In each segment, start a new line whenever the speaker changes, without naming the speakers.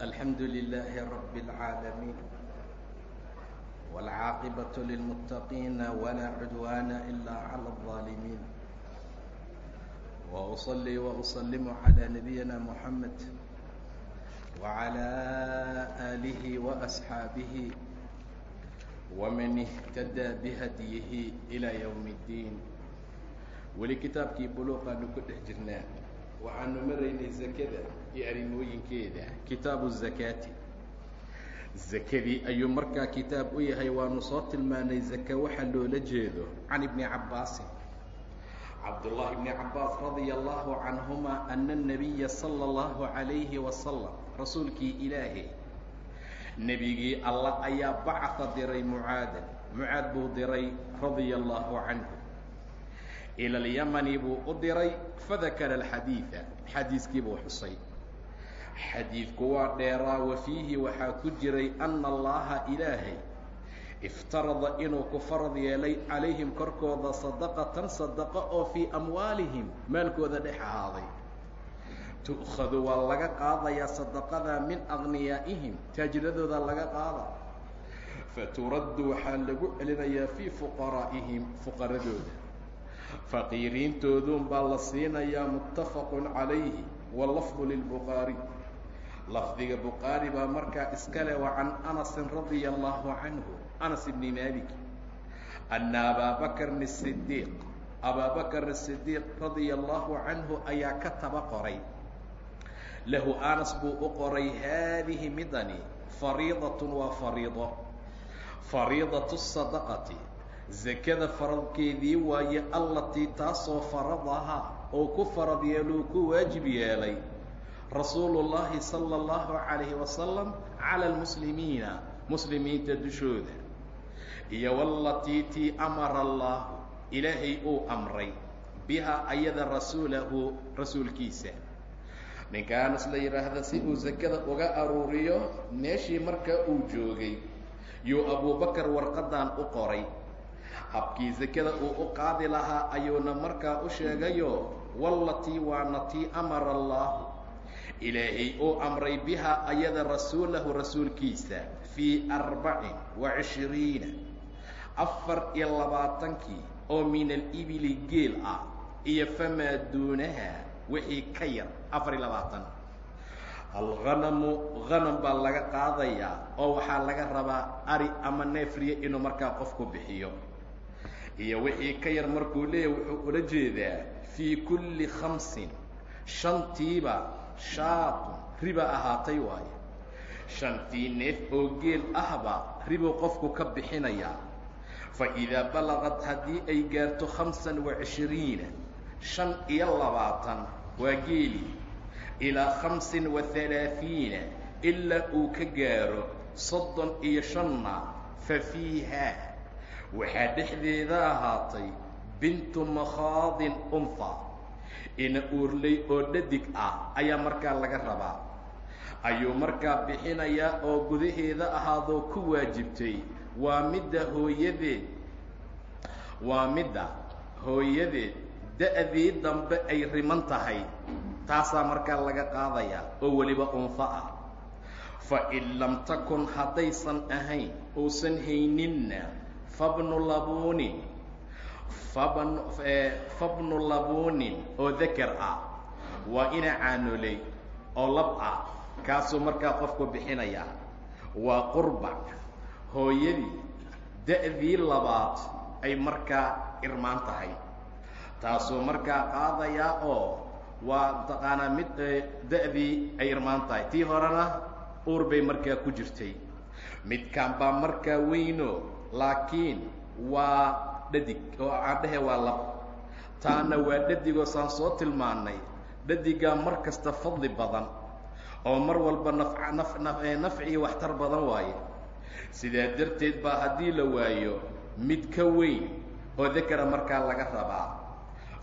الحمد لله رب العالمين والعاقبة للمتقين ولا عدوان إلا على الظالمين وأصلي وأسلم على نبينا محمد وعلى آله وأصحابه ومن اهتدى بهديه إلى يوم الدين weli kitaabkii buluuqaanu ku dhex jirnaa waxaanu maraynay zakada iyo arrimooyinkeeda. Kitaabu zakaati. Zakadii ayuu markaa kitaab u yahay waanu soo tilmaanay zaka waxa loola jeedo. Can ibni cabbaasin. Cabdullahi bni cabbaas radia allahu canhuma ana anabiya sala allahu calayhi wasalam rasuulkii ilaahay nebigii allah ayaa bacada diray mucaadan mucaad buu diray radia allahu canhu. Ila alyamani buu u diray fadakara alxadiida xadiiskii buu xusay xadiidku waa dheeraa wa fiihi waxaa ku jiray ana allaha ilaahay iftarada inuu ku farad yeelay calayhim korkooda sadaqatan sadaqa oo fii amwaalihim maalkooda dhex ahaaday. Tu'khadu waa laga qaadayaa sadaqada min agniyaa'ihim taajiradooda laga qaada. Faturaddu waxaa lagu celinayaa fii fuqaraa'ihim fuqaradooda faqiiriintoodun baa la siinayaa muttafaqun calayhi walafdu lilbukhaari lafdiga bukhaari baa markaa iskale wa can anasin radia allahu canhu anas ibni malik anna abaa bakrin asidiiq abaa bakr asidiiq radia allahu canhu ayaa ka taba qoray. Lahu anas buu u qoray haadihi midani fariidatun waa fariido. Fariidatu sadaqati zakada faradkeedii waaye allatii taasoo faradahaa oo ku farad yeeluu ku waajib yeelay rasuulu llaahi sala allahu calayhi wasalam cala almuslimiina muslimiinta dushooda. Iyo wallatii tii amara allaahu ilaahay uu amray bihaa ayada rasuulahu rasuulkiisa. Ninka anas la yidhaahda si uu sakada uga aruuriyo meeshii markaa uu joogay yuu abuubakar warqadan u qoray. Habkii sakada uu u qaadi lahaa ayuuna markaa u sheegayo wallatii waana tii amara allaahu ilaahay uu amray bihaa ayada rasuulahu rasuulkiisa fii arbacin wa cishriina afar iyo labaatankii oo min alibili geel ah iyo famaa duunaha wixii ka yar afar iyo labaatan. Alghanamu hanam baa laga qaadayaa oo waxaa laga rabaa ari ama neefriye inuu markaa qofku bixiyo. Iyo wixii ka yar markuu leeyahy wuxuu ula jeedaa fii kulli khamsin shantiiba shaatun riba ahaatay waayo shantii neef oo geel ahba ribuu qofku ka bixinayaa fa idaa balaqad haddii ay gaarto khamsan wa cishriina shan iyo labaatan waa geeli. Ilaa khamsin wa halaaثiina ilaa uu ka gaaro soddon iyo shanna fa fiiha. Waxaa dhexdeeda ahaatay bintu makhaadin unha ina uurlay oo dhadig ah ayaa markaa laga rabaa. Ayuu markaa bixinayaa oo gudaheeda ahaadoo ku waajibtay. Waa midda hooyadeed waa midda hooyadeed da-dii dambe ay riman tahay. Taasaa markaa laga qaadayaa oo weliba unha ah. Fa in lam takun haddaysan ahayn uusan hayninna fabnu labuunin fabn fabnu labuunin oo dakar ah. Waa ina caanoley oo lab ah kaasuu markaa qofku bixinayaa waa qurbac hooyadii da-dii labaad ay markaa irmaan tahay. Taasuu markaa qaadayaa oo waa mataqaanaa mid da-dii ay irmaan tahay. Tii horena uur bay markaa ku jirtay. Midkaan baa markaa weyno laakiin waa dhadig oo aan dhehe waa lab. Taana waa dhadigoo saan soo tilmaannay dhadigaa mar kasta fadli badan oo mar walba nafnafnafci waxtar badan waaye. Sidaa darteed baa haddii la waayo mid ka weyn oo dakara markaa laga rabaa.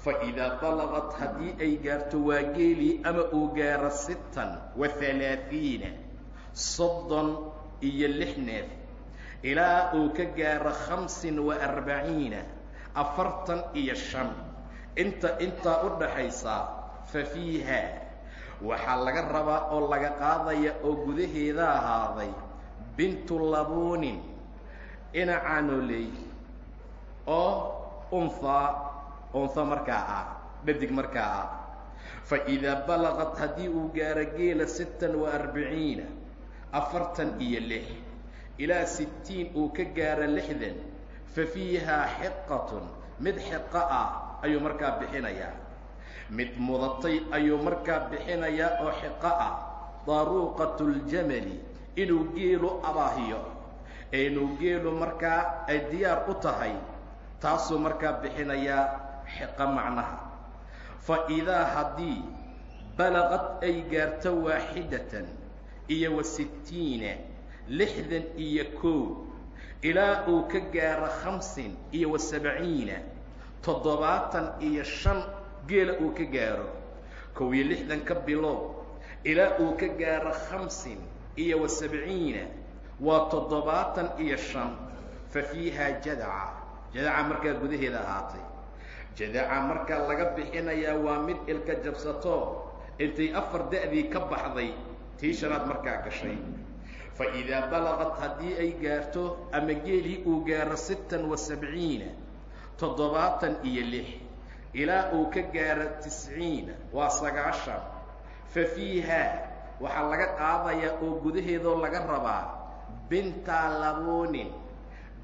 Fa idaa balaqad haddii ay gaarto waa geelii ama uu gaaro sittan wa halaaثiina soddon iyo lix neef ilaa uu ka gaaro khamsin wa arbaciina afartan iyo shan. Inta intaa u dhaxaysa fa fiiha. Waxaa laga rabaa oo laga qaadaya oo gudaheeda ahaaday bintu labuunin inacaanooley oo unhaa unha markaa ah dhadig markaa ah fa idaa balaqad haddii uu gaaro geela sittan wa arbiciina afartan iyo lix ilaa sittiin uu ka gaaro lixdan fa fiihaa xiqatun mid xiqo ah ayuu markaa bixinayaa. Mid mudatay ayuu markaa bixinayaa oo xiqo ah daruuqatu ljamali inuu geelu abaahiyo. Ee geelu markaa ay diyaar u tahay taasuu markaa bixinayaa xiqo macnaha. Fa idaa haddii balaqad ay gaarto waaxidatan iyo wa sittiina lixdan iyo kow ilaa uu ka gaaro khamsin iyo wa sabciina toddobaatan iyo shan geela uu ka gaaro. Kow iyo lixdan ka bilow. Ilaa uu ka gaaro khamsin iyo wa sabciina waa toddobaatan iyo shan. Fa fiihaa jadaca. Jadaca markaa gudaheeda ahaatay. Jadaca markaa laga bixinayaa waa mid ilka jabsato. Intay afar da'dii ka baxday tii shanaad markaa gashay fa idaa balaqad haddii ay gaarto ama geelii uu gaaro sittan wa sabciina toddobaatan iyo lix ilaa uu ka gaaro tisciina waa sagaashan fa fiihaa waxaa laga qaadayaa oo gudaheedoo laga rabaa bintaa labuunin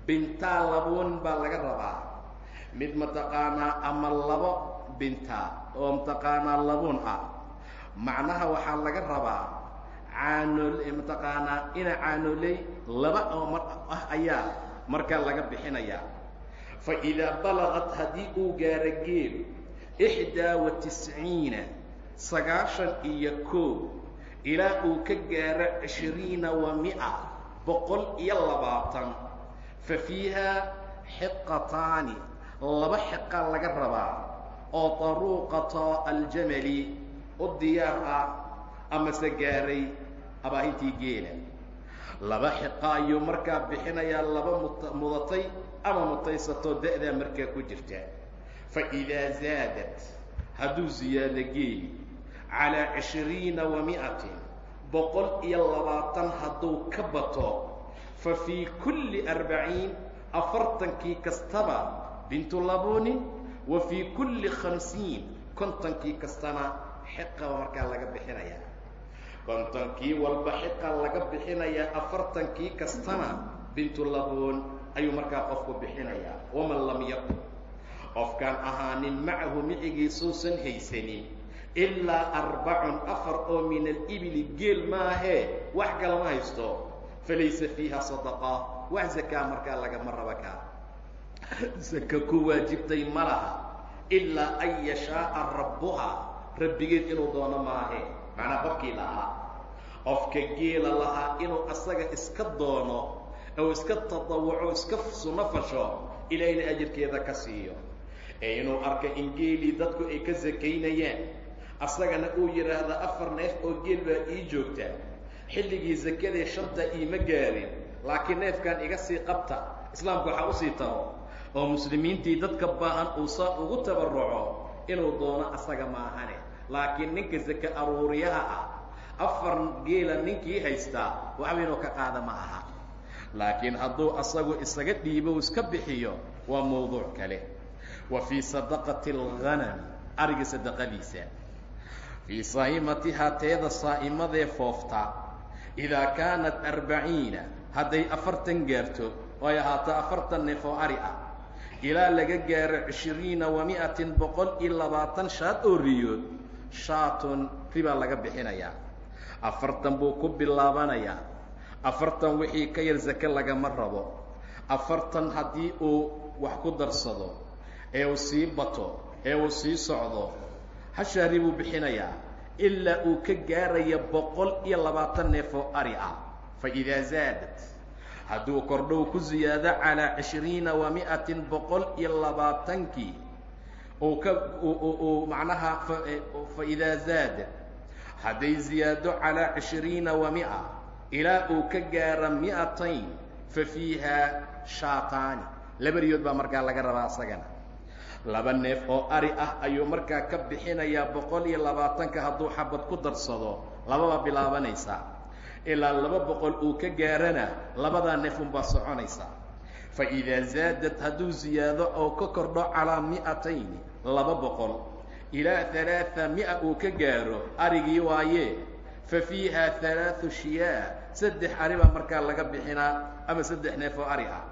bintaa labuunin baa laga rabaa. Mid mataqaanaa ama labo bintaa oo mataqaanaa labuun ah. Macnaha waxaa laga rabaa caanol mataqaanaa ina caanoley laba mar ah ayaa markaa laga bixinayaa fa idaa balaqad haddii uu gaaro geel ixdaa wa tisciina sagaashan iyo koow ilaa uu ka gaaro cishriina wa mi'a boqol iyo labaatan fa fiihaa xiqataani laba xiqa laga rabaa oo daruuqata aljamali u diyaar ah amase gaaray abaahintii geela. Laba xiqa ayuu markaa bixinayaa laba mudatay ama mutaysatoo da'daa markaa ku jirta. Fa idaa zaadat hadduu ziyaado geeli calaa cishriina wa mi'atin boqol iyo labaatan hadduu ka bato fa fii kulli arbaciin afartankii kastaba bintu labuunin wa fii kulli khamsiin kontonkii kastana xiqaba markaa laga bixinayaa kontonkii walba xiqa laga bixinayaa afartankii kastana bintu labuun ayuu markaa qofku bixinayaa waman lam yakun qofkaan ahaanin macahu micigiisuusan haysanin. Ilaa arbacun afar oo min alibili geel maahee wax kalama haysto. Falaysa fiiha sadaqa. Wax zakaa markaa lagama raba kaa zaka ku waajibtay ma laha. Ilaa an yashaa'a rabbuha. Rabbigeed inuu doono maahe. Macnaa qofkii lahaa qofka geela lahaa inuu asaga iska doono ou iska tadawuco iska sunno fasho ilaahayna ajirkeeda ka siiyo. Ee inuu arka in geelii dadku ay ka sakaynayaan asagana uu yidhaahda afar neef oo geel baa ii joogta. Xilligii sakadee shanta iima gaarin laakiin neefkan iga sii qabta islaamku waxaa u sii taro oo muslimiintii dadka baahan uu saa ugu tabarruco inuu doono asaga maahane. Laakiin ninka sake aruuriyaha ah afar geela ninkii haystaa waxba inuu ka qaada ma aha. Laakiin hadduu asagu isaga dhiibo iska bixiyo waa mawduuc kale. Wa fii sadaqati alghanam ariga sadaqadiisa. Fii saa'imatihaa teeda saa'imadee foofta. Idaa kaanat arbaciina hadday afartan gaarto oo ay ahaato afartan neef oo ari ah ilaa laga gaaro cishiriina wa mi'atin boqol iyo labaatan shaad oo riyood shaatun ribaa laga bixinayaa afartan buu ku bilaabanayaa. Afartan wixii ka yar sake lagama rabo. Afartan haddii uu wax ku darsado ee uu sii bato ee uu sii socdo hashaari buu bixinayaa. Ilaa uu ka gaaraya boqol iyo labaatan neef oo ari ah. Fa idaa zaadat hadduu kordhow ku ziyaado calaa cishriina wa mi'atin boqol iyo labaatankii uu ka uu macnaha fa idaa zaadat hadday ziyaado calaa cishriina wa mi'a ilaa uu ka gaaro mi'atayn fa fiihaa shaataani. Laba riyood baa markaa laga rabaa asagana. Laba neef oo ari ah ayuu markaa ka bixinayaa boqol iyo labaatanka hadduu xabad ku darsado lababa bilaabanaysaa. Ilaa laba boqol uu ka gaarana labadaa neef unbaa soconaysaa. Fa idaa zaadad hadduu ziyaado oo ka kordho calaa mi'atayni laba boqol ilaa halaaa mi'a uu ka gaaro arigii waaye. Fa fiiha halaau shiyaa saddex ari baa markaa laga bixinaa ama saddex neef oo ari ah.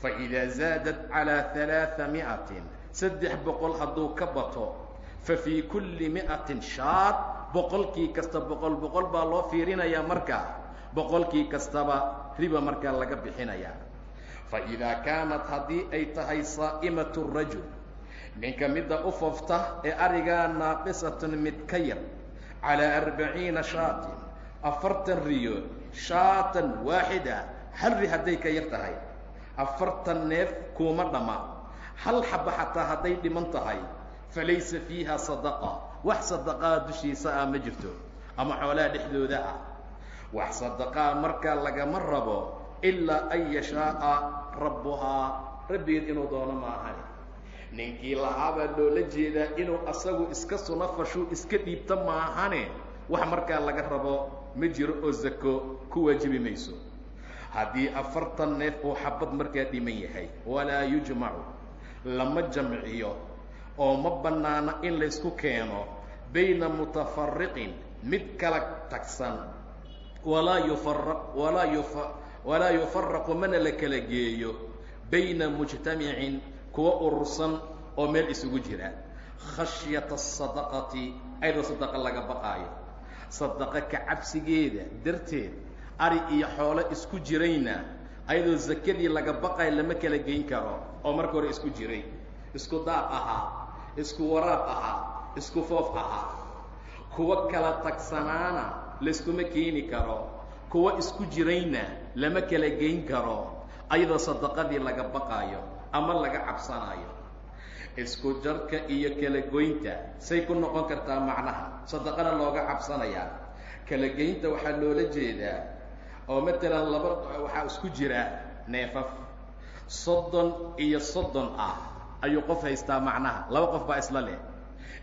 Fa idaa zaadad calaa halaaa mi'atin saddex boqol hadduu ka bato fa fii kulli mi'atin shaad boqolkii kasta boqol boqol baa loo fiirinayaa markaa boqolkii kastaba riba markaa laga bixinayaa. Fa idaa kaanat haddii ay tahay saa'imatu rajul ninka midda u fofta ee arigaa naaqisatun mid ka yar calaa arbaciina shaatin afartan riyo shaatan waaxida hal ri hadday ka yar tahay. Afartan neef kuuma dhamma hal xaba xataa hadday dhiman tahay. Falaysa fiiha sadaqa. Wax sadaqaa dushiisa ah ma jirto. Ama xoolaha dhexdooda ah. Wax sadaqaa markaa lagama rabo ilaa an yashaa'a rabbuhaa. Rabbigeed inuu doono ma ahani ninkii lahaabaa loola jeedaa inuu asagu iska suna fashuu iska dhiibta maahane? Wax markaa laga rabo ma jiro oo zako ku waajibi mayso. Haddii afartan neef uu xabad markaa dhiman yahay walaa yujmacu lama jamciyo oo ma bannaana in laysku keeno bayna mutafariqin mid kala tagsan. Walaa yufara walaa yufa walaa yufaraqu mana la kala geeyo. Bayna mujtamicin kuwa urursan oo meel isugu jira. Khashyata asadaqati ayadoo sadaqa laga baqaayo. Sadaqa ka cabsigeeda darteed ari iyo xoolo isku jirayna ayadoo zakadii laga baqayo lama kala geyn karo oo marka hore isku jiray. Isku daaq ahaa isku waraab ahaa isku foof ahaa kuwa kala tagsanaana layskuma keeni karo. Kuwa isku jirayna lama kala geyn karo ayadoo sadaqadii laga baqaayo ama laga cabsanaayo isku jarka iyo kala goynta say ku noqon kartaa macnaha sadaqana looga cabsanayaa. Kala geynta waxaa loola jeedaa oo matalan laba waxaa isku jira neefaf. Soddon iyo soddon ah ayuu qof haystaa macnaha laba qof baa isla leh.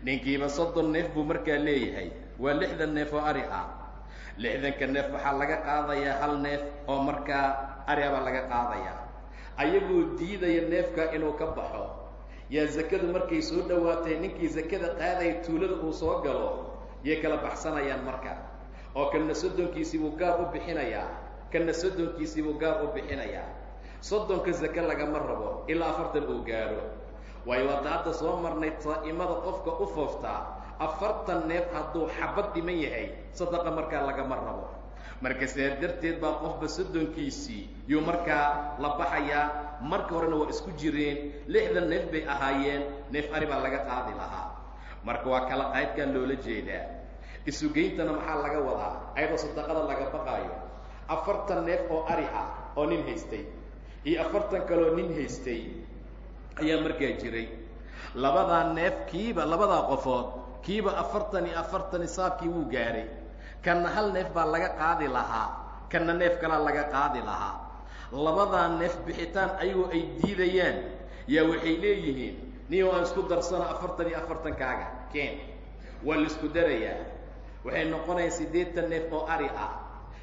Ninkiiba soddon neef buu markaa leeyahay waa lixdan neef oo ari ah. Lixdanka neef waxaa laga qaadayaa hal neef oo markaa ari ah baa laga qaadayaa ayagoo diidaya neefka inuu ka baxo. Yaa zakadu markay soo dhowaatay ninkii zakada qaadaya tuulada uu soo galo yay kala baxsanayaan marka. Oo kanna soddonkiisii buu gaar u bixinayaa kanna soddonkiisii buu gaar u bixinayaa. Soddonka zake lagama rabo ilaa afartan uu gaaro. Waayo waata hadda soo marnay saa'imada qofka u fooftaa afartan neef hadduu xabad dhiman yahay sadaqa markaa lagama rabo marka sidaa darteed baa qofba soddonkiisii yuu markaa la baxayaa marka horena waa isku jireen. Lixdan neef bay ahaayeen. Neef ari baa laga qaadi lahaa. Marka waa kala qaydkan loola jeedaa. Isugeyntana maxaa laga wadaa? Ayadoo sadaqada laga baqaayo. Afartan neef oo ari ah oo nin haystay iyo afartan kaloo nin haystay ayaa markaa jiray. Labadaa neef kiiba labadaa qofood kiiba afartan iyo afartan isaabkii wuu gaaray kanna hal neef baa laga qaadi lahaa. Kanna neef kalaa laga qaadi lahaa. Labadaa neef bixitaan ayagoo ay diidayaan. Yaa waxay leeyihiin nin aan isku darsano afartan iyo afartankaaga keen. Waa la isku darayaa. Waxay noqonayaan siddeetan neef oo ari ah.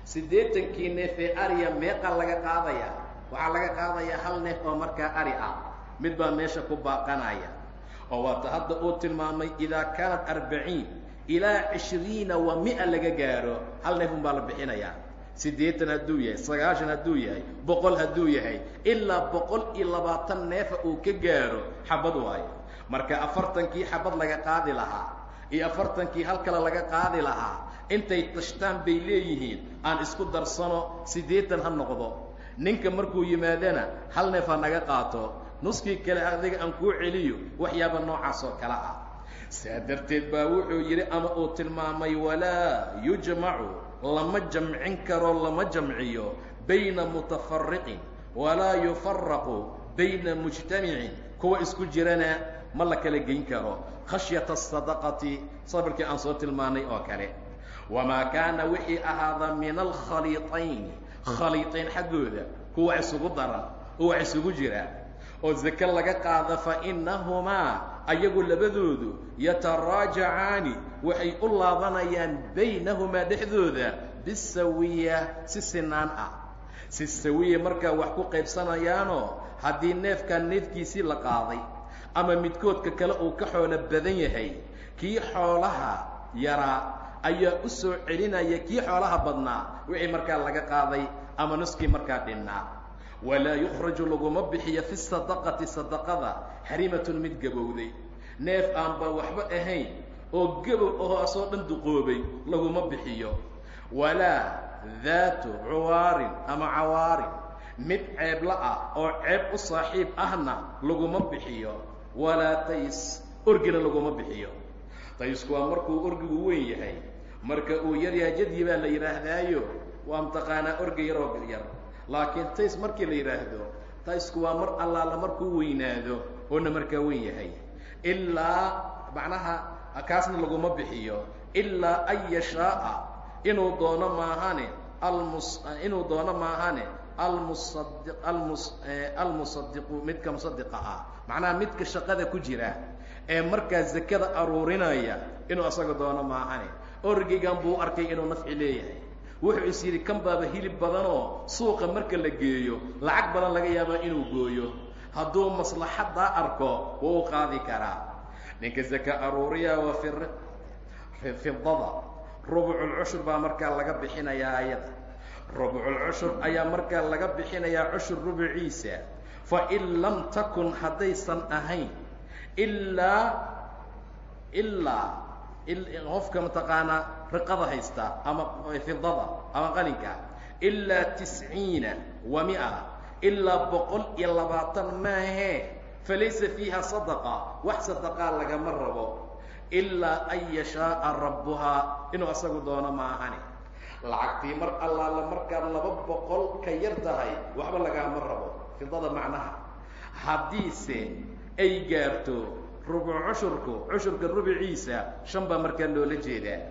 Siddeetankii neef ee ariya meeqa laga qaadayaa waxaa laga qaadayaa hal neef oo markaa ari ah. Mid baa meesha ku baaqanaya. Oo waata hadda uu tilmaamay idaa kaanat arbaciin ilaa cishriina wa mia laga gaaro hal neef un baa la bixinayaa. Siddeetan hadduu yahay sagaashan hadduu yahay boqol hadduu yahay ilaa boqol iyo labaatan neefa uu ka gaaro xabad waayo. Marka afartankii xabad laga qaadi lahaa iyo afartankii hal kale laga qaadi lahaa intay tashtaan bay leeyihiin aan isku darsano siddeetan ha noqdo. Ninka markuu yimaadana hal neef ha naga qaato. Nuskii kale adiga aan kuu celiyo waxyaaba noocaas oo kale ah saa darteed baa wuxuu yidhi ama uu tilmaamay walaa yujmacu lama jamcin karo lama jamciyo bayna mutafariqin walaa yufaraqu bayna mujtamicin. Kuwa isku jirana ma la kala geyn karo. Khashyata asadaqati sabirkii aan soo tilmaanay oo kale. Wamaa kaana wixii ahaada min alkhaliiطayn khaliiطayn xaggooda kuwa isugu daran oo wax isugu jira oo zake laga qaada fa innahumaa ayagu labadoodu yataraajacaani waxay u laabanayaan baynahumaa dhexdooda bisawiya si sinaan ah. Si sawiya markaa wax ku qaybsanayaanoo haddii neefkan neefkiisii la qaaday ama midkoodka kale uu ka xoolo badan yahay kii xoolaha yaraa ayaa u soo celinaya kii xoolaha badnaa wixii markaa laga qaaday ama nuskii markaa dhinnaa walaa yukhraju laguma bixiyo fi sadaqati sadaqada xarimatun mid gabowday neef aanba waxba ahayn oo gabow ahoo asoo dhan duqoobay laguma bixiyo walaa daatu cuwaarin ama cawaarin mid ceebla ah oo ceeb u saaxiib ahna laguma bixiyo walaa tays orgina laguma bixiyo taysku waa markuu orgigu weyn yahay marka uu yaryaha jadyi baa la yidhaahdaayo waa mataqaanaa orgi yaroo galyar laakiin tays markii la yidhaahdo taysku waa mar allaala markuu weynaado oona markaa weyn yahay. Ilaa macnaha kaasna laguma bixiyo. Ilaa an yashaaa inuu doono maahane almus inuu doono maahane almusadi almus almusadiqu midka musadiqa ah. Macnaha midka shaqada ku jira ee markaa zakada aruurinaya inuu asaga doono maahane. Orgigan buu arkay inuu nafci leeyahay wuxuu is yidhi kan baaba hilib badanoo suuqa marka la geeyo lacag badan laga yaabaa inuu gooyo. Hadduu maslaxaddaa arko wuu qaadi karaa. Ninka zaka aruuriya fi fidada. Rubuculcushur baa markaa laga bixinayaa ayada. Rubuculcushur ayaa markaa laga bixinayaa cushur rubuciisa. Fa in lam takun haddaysan ahayn ilaa ilaa qofka mataqaanaa riqada haysta ama fidada ama qalinka ilaa tisciina wa mia ilaa boqol iyo labaatan maahee falaysa fiiha sadaqa wax sadaqaa lagama rabo ilaa an yashaaa rabbuhaa inuu asagu doono maahane lacagtii mar allaala markaad laba boqol ka yar tahay waxba lagaama rabo fidada macnaha. Haddiise ay gaarto rubuc cushurku cushurka rubiciisa shan baa markaa loola jeedaa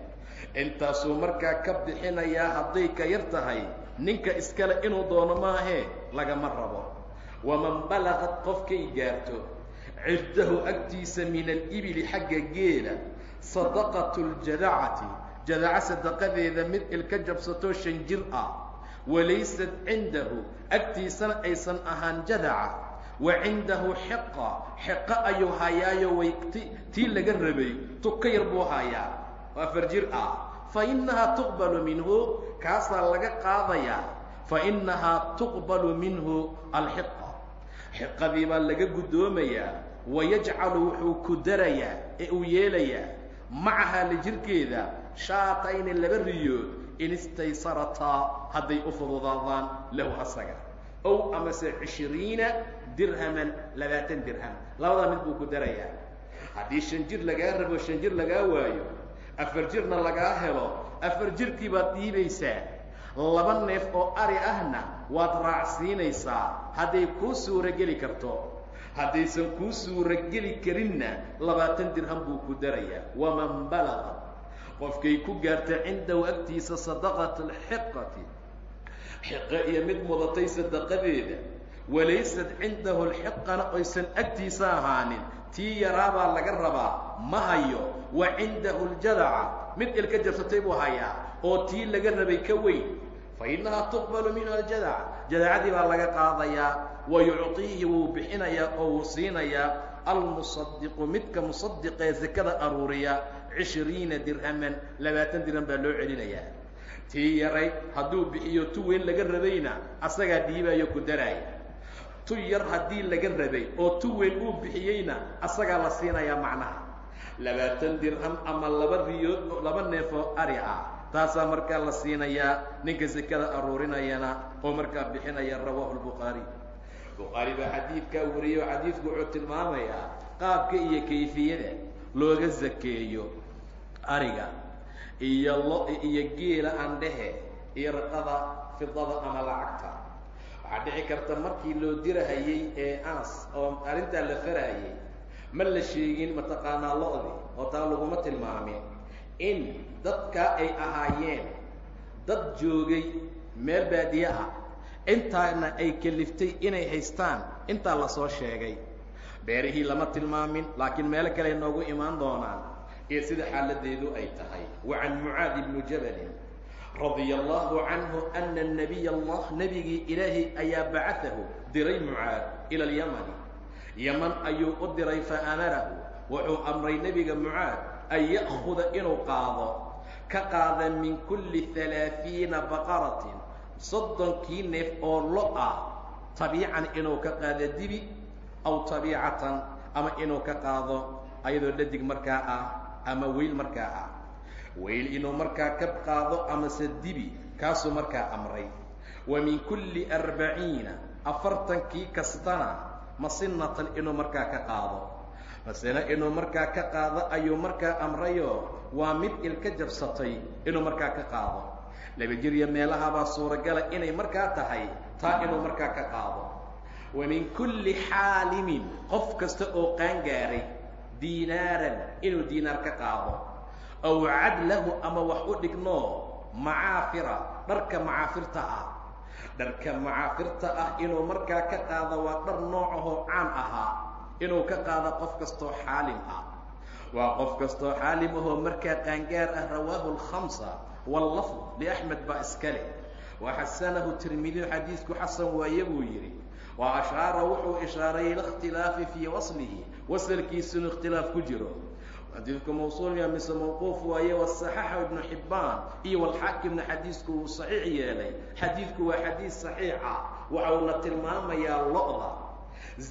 intaasuu markaa ka bixinayaa hadday ka yar tahay ninka iskale inuu doono maahee lagama rabo. Waman balaqad qofkay gaarto cirdahu agtiisa min alibili xagga geela sadaqatu ljadacati jadaca sadaqadeeda mid ilka jabsatoo shan jir ah. Walaysat cindahu agtiisana aysan ahaan jadaca. Wa cindahu xiqa xiqo ayuu hayaayo way ti tii laga rabay tuka yar buu hayaa oo afar jir ah fa innahaa tuqbalu minhu kaasaa laga qaadayaa fa innahaa tuqbalu minhu alxiqa xiqadii baa laga guddoomayaa wayajcalu wuxuu ku darayaa ee uu yeelayaa macahaa la jirkeeda shaatayni laba riyood in istaysarataa hadday u fududaadaan lahu asaga. Ow amase cishiriina dirhaman labaatan dirham. Labadaa mid buu ku darayaa. Haddii shan jir lagaa rabo shan jir lagaa waayo afar jirna lagaa helo afar jirkii baad dhiibaysaa laba neef oo ari ahna waad raacsiinaysaa hadday kuu suurogeli karto. Haddaysan kuu suurogeli karinna labaatan dirham buu ku darayaa. Waman balaga qofkay ku gaarta cindahu agtiisa sadaqat alxiqati xiqo iyo mid mudatay sadaqadeeda. Walaysat cindahu alxiqana oysan agtiisa ahaanin tii yaraabaa laga rabaa ma hayo. Wa cindahu ljadaca mid ilka jabsatay buu hayaa oo tii laga rabay ka weyn. Fa innahaa tuqbalu minhu aljadaca jadacadii baa laga qaadayaa wa yucطiihi wuu bixinayaa oo wuu siinayaa almusadiqu midka musadiqee sakada aruuriya cishriina dirhaman labaatan dirham baa loo celinayaa. Tii yaray hadduu bixiyo tu weyn laga rabayna asagaa dhiibaayo ku daraaya tu yar haddii laga rabay oo tu weyn uu bixiyeyna asagaa la siinayaa macnaha. Labaatan dirham ama laba riyood laba neefoo ari ah. Taasaa markaa la siinayaa ninka sekada aruurinayana oo markaa bixinaya rawaahu lbukhaari bukhaari baa xadiidkaa wariyey oo xadiidku wuxuu tilmaamayaa qaabka iyo kayfiyada looga zakeeyo ariga iyo lo iyo geela andhehe iyo raqada fidada ama lacagta waxaa dhici karta markii loo dirahayey ee anas oo arrintaa la farahayey ma la sheegin mataqaanaa lo-di oo taa laguma tilmaamin. In dadkaa ay ahaayeen dad joogay meel baadiye ah intaana ay keliftay inay haystaan intaa la soo sheegay. Beerihii lama tilmaamin laakiin meelo kale noogu imaan doonaan. Iyo sida xaaladeedu ay tahay. Wa can mucaadi bni jabalin radia allahu canhu ana nabiy allah nebigii ilaahay ayaa bacaahu diray mucaad ila alyamani. Yaman ayuu u diray fa amarahu wuxuu amray nebiga mucaad an ya'khuda inuu qaado ka qaada min kulli halaaثiina baqaratin soddonkii neef oo lo ah tabiican inuu ka qaado dibi aw tabiicatan ama inuu ka qaado ayadoo dhadig markaa ah ama weyl markaa ah weyl inuu markaa ka qaado amase dibi kaasuu markaa amray. Wa min kulli arbaciina afartankii kastana masinatan inuu markaa ka qaado. Masina inuu markaa ka qaado ayuu markaa amrayoo waa mid ilka jabsatay inuu markaa ka qaado. Laba jirya meelahabaa suuragala inay markaa tahay taa inuu markaa ka qaado. Wa min kulli xaalimin qof kasta oo qaangaaray diinaaran inuu diinaar ka qaado aw cadlahu ama wax u dhigno macaafira dharka macaafirta ah dharka macaafirta ah inuu markaa ka qaado waa dhar noocahoo caan ahaa inuu ka qaado qof kastoo xaalim ah waa qof kastoo xaalim ahoo markaa qaangaar ah rawaahu alkhamsa wallafd liaxmed baa iska leh wa xasanahu tirmidiyu xadiisku xasan waaye buu yidhi wa ashaara wuxuu ishaaray ila ikhtilaafi fii waslihi wasalkiisu inu ikhtilaaf ku jiro xadiidku mawsuul ya mise mawquuf waaye wasaxaxa ibnu xibbaan iyo walxaakimna xadiisku wuu saxiix yeelay. Xadiidku waa xadiis saxiixa waxa uuna tilmaamayaa lo-da.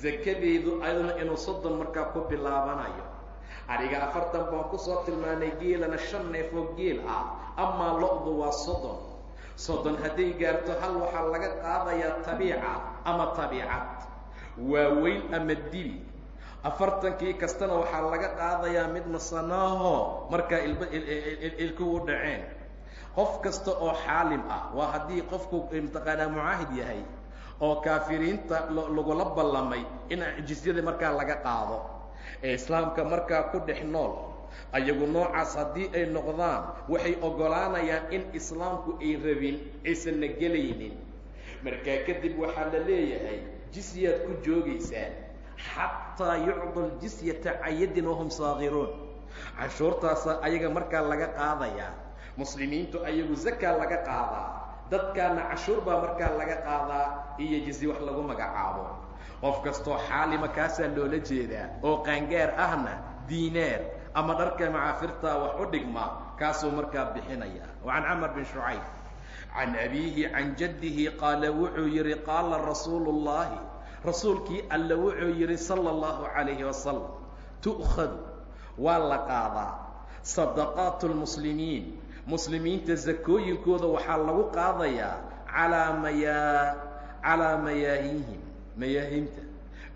Zakadeedu ayaduna inuu soddon markaa ku bilaabanayo. Aniga afartan baan ku soo tilmaanay geelana shan neef oo geel ah amaa lo-du waa soddon. Soddon hadday gaarto hal waxaa laga qaadayaa tabiica ama tabiicad. Waa weyn ama dibi afartankii kastana waxaa laga qaadayaa mid masanaaho markaa ilba ilkugu dhaceen. Qof kasta oo xaalim ah waa haddii qofku mataqaanaa mucaahid yahay oo kaafiriinta lagula ballamay in jisyada markaa laga qaado ee islaamka markaa ku dhex nool ayagu noocaas haddii ay noqdaan waxay oggolaanayaan in islaamku ay rabin aysanna gelaynin. Markaa kadib waxaa la leeyahay jisyaad ku joogaysaan xataa yucdu ljisyata cayadin wahum saagiruun canshuurtaasa ayaga markaa laga qaadayaa muslimiintu ayagu zakaa laga qaadaa dadkaana cashuur baa markaa laga qaadaa iyo jizye wax lagu magacaabo. Qof kastoo xaalima kaasaa loola jeedaa oo qaangaar ahna diinaar ama dharka macaafirtaa wax u dhigma kaasuu markaa bixinaya wa can camar bin shucayb can abiihi can jaddihi qaala wuxuu yidhi qaala rasuulu اllahi rasuulkii alle wuxuu yidhi sala اllahu calayhi wasalam tu'khadu waa la qaadaa. Sadaqaatu lmuslimiin muslimiinta zakooyinkooda waxaa lagu qaadayaa calaa mayaa calaa mayaahihim mayaahimta.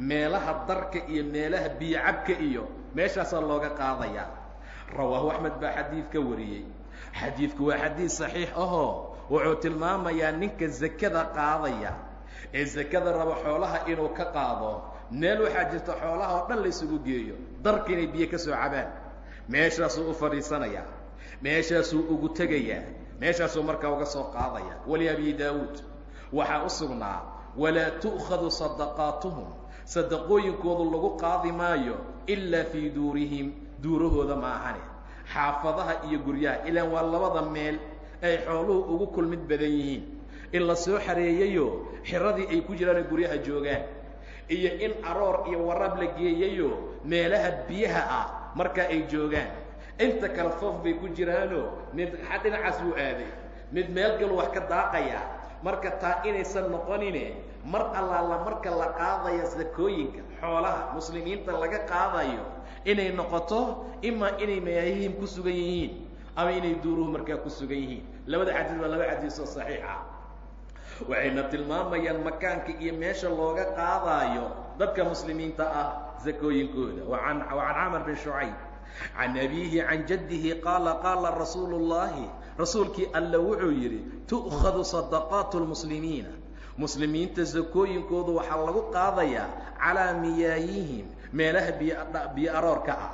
Meelaha darka iyo meelaha biyocabka iyo meeshaasaa looga qaadayaa. Rawaahu axmed baa xadiidka wariyey. Xadiidku waa xadiid saxiix ahoo wuxuu tilmaamayaa ninka zakada qaadaya ee zakada raba xoolaha inuu ka qaado meel waxaa jirta xoolaha oo dhan la ysugu geeyo darka inay biyo ka soo cabaan. Meeshaasuu u fadhiisanayaa meeshaasuu ugu tegayaa meeshaasuu markaa uga soo qaadaya. Wali abi daawuud waxaa u sugnaa walaa tu'khadu sadaqaatuhum. Sadaqooyinkoodu lagu qaadi maayo ilaa fii duurihim duurahooda ma ahane xaafadaha iyo guryaha ilaan waa labada meel ay xooluhu ugu kulmid badan yihiin in la soo xareeyayo xiradii ay ku jiraanoo guryaha joogaan iyo in aroor iyo waraab la geeyayo meelaha biyaha ah markaa ay joogaan. Inta kale foof bay ku jiraanoo mid dhinacaas wuu aaday mid meel galu wax ka daaqaya marka taa inaysan noqonine mar allaala marka la qaadaya sakooyinka xoolaha muslimiinta laga qaadayo inay noqoto imaa inay mayaahihim ku sugan yihiin ama inay duuruhu markaa ku sugan yihiin. Labada xadiis waa laba xadiis oo saxiixa waxayna tilmaamayaan makaanka iyo meesha looga qaadaayo dadka muslimiinta ah sakooyinkooda an can camar bin shucayb can abiihi can jaddihi qaala qaala rasuulu اllahi rasuulkii alle wuxuu yidhi tu'khadu sadaqaatu lmuslimiina muslimiinta sakooyinkoodu waxaa lagu qaadayaa calaa miyaayihim meelaha biyo aroorka ah.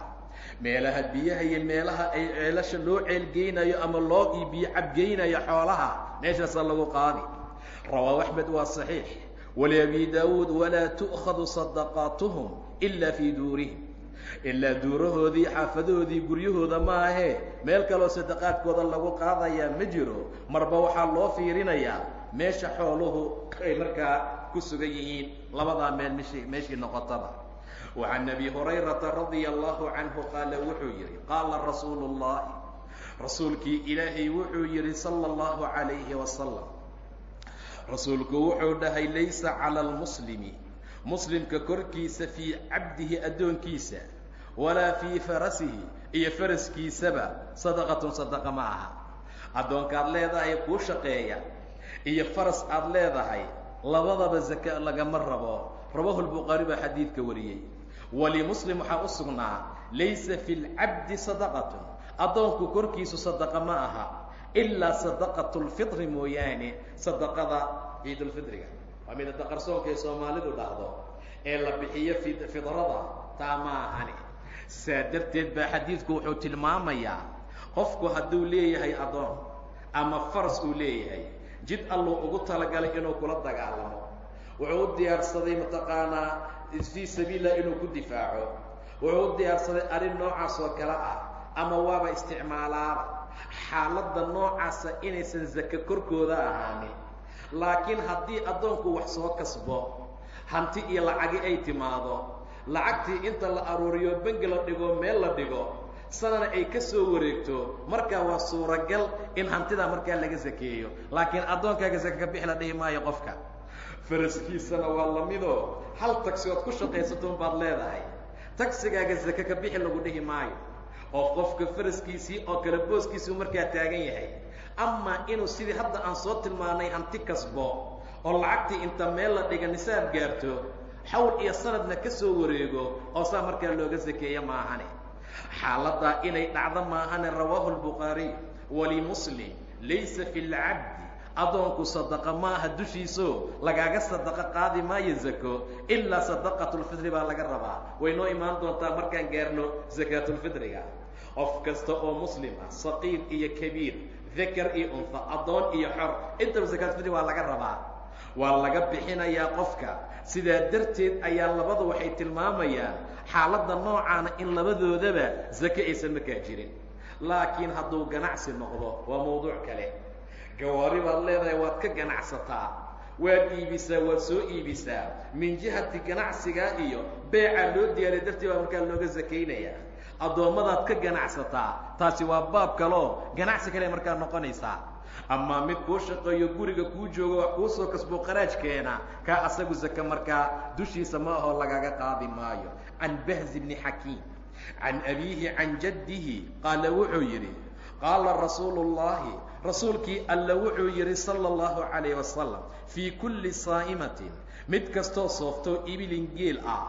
Meelaha biyaha iyo meelaha ay ceelasha loo ceelgeynayo ama loo biyo cabgeynayo xoolaha meeshaasaa lagu qaadi rawaahu axmed waa saxiix waliabi daawuud walaa tu'khadu sadaqaatuhum ilaa fii duurihim ilaa duurahoodii xaafadahoodii guryahooda ma ahee meel kaloo sadaqaadkooda lagu qaadayaa ma jiro marba waxaa loo fiirinayaa meesha xooluhu ay markaa ku sugan yihiin labadaa meel msh meeshii noqotaba wacan abi hurayrata radia allahu canhu qaala wuxuu yidhi qaala rasuulu llahi rasuulkii ilaahay wuxuu yidhi sala allahu calayhi wasalam rasuulku wuxuu dhahay laysa cala almuslimi. Muslimka korkiisa fii cabdihi addoonkiisa walaa fii farasihi iyo faraskiisaba sadaqatun sadaqa ma aha. Addoonkaad leedahay kuu shaqeeya iyo faras aad leedahay labadaba zaka lagama rabo. Rawahu lbukhaari baa xadiidka wariyey. Walimuslim waxaa u sugnaa laysa fi lcabdi sadaqatun. Addoonku korkiisu sadaqa ma aha ilaa sadaqatu lfitri mooyaane sadaqada ciidulfitriga waa midada qarsoonka ee soomaalidu dhahdo ee la bixiyo fidrada taa ma ahani saa darteed baa xadiidku wuxuu tilmaamayaa qofku hadduu leeyahay addoon ama faras uu leeyahay jid alluu ugu talagalay inuu kula dagaalamo wuxuu u diyaarsaday mataqaanaa fii sabiillah inuu ku difaaco wuxuu u diyaarsaday arrin noocaas oo kale ah ama waaba isticmaalaaba xaaladda noocaasa inaysan zake korkooda ahaanin. Laakiin haddii addoonku wax soo kasbo hanti iyo lacagi ay timaado lacagtii inta la aruuriyo bengi la dhigo meel la dhigo sanana ay ka soo wareegto markaa waa suuragal in hantidaa markaa laga sakeeyo laakiin addoonkaaga sake ka bixi la dhihi maayo qofka. Faraskiisana waa lamidoo hal tagsi ood ku shaqaysato un baad leedahay. Tagsigaaga sake ka bixi lagu dhihi maayo oo qofka faraskiisii oo kale booskiisuu markaa taagan yahay. Amaa inuu sidii hadda aan soo tilmaanay hanti kasbo oo lacagtii inta meel la dhiga nisaab gaarto xawl iyo sanadna ka soo wareego oo saa markaa looga sakeeyo maahane. Xaaladdaa inay dhacdo maahane rawaahu lbukhaariy walimuslim laysa fi lcabdi addoonku sadaqa maaha dushiiso lagaaga sadaqa qaadi maayo zako ilaa sadaqatu lfitri baa laga rabaa. Way noo imaan doontaa markaan gaarno sakaatulfitriga qof kasta oo muslim ah saqiir iyo kabiir dakar iyo unha addoon iyo xor intaba sakaatulfitri waa laga rabaa. Waa laga bixinayaa qofka. Sidaa darteed ayaa labadu waxay tilmaamayaan xaaladda noocaana in labadoodaba zake aysan markaa jirin laakiin hadduu ganacsi noqdo waa mawduuc kale. Gawaari baad leedahay waad ka ganacsataa. Waad iibisaa waad soo iibisaa. Min jihati ganacsigaa iyo beecaa loo diyaariya darteed baa markaa looga sakaynayaa addoommadaad ka ganacsataa. Taasi waa baab kaleo ganacsi kale markaa noqonaysaa. Amaa mid kuu shaqeeyo guriga kuu joogo wax kuu soo kasboo qaraajkeena kaa asagu zake markaa dushiisa ma ahoo lagaga qaadi maayo. Can bahzi bni xakiim can abiihi can jaddihi qaala wuxuu yidhi qaala rasuulu اllahi rasuulkii alla wuxuu yidhi sala اllahu calayh wasalam fii kulli saa'imatin mid kastoo sooftoo ibilin geel ah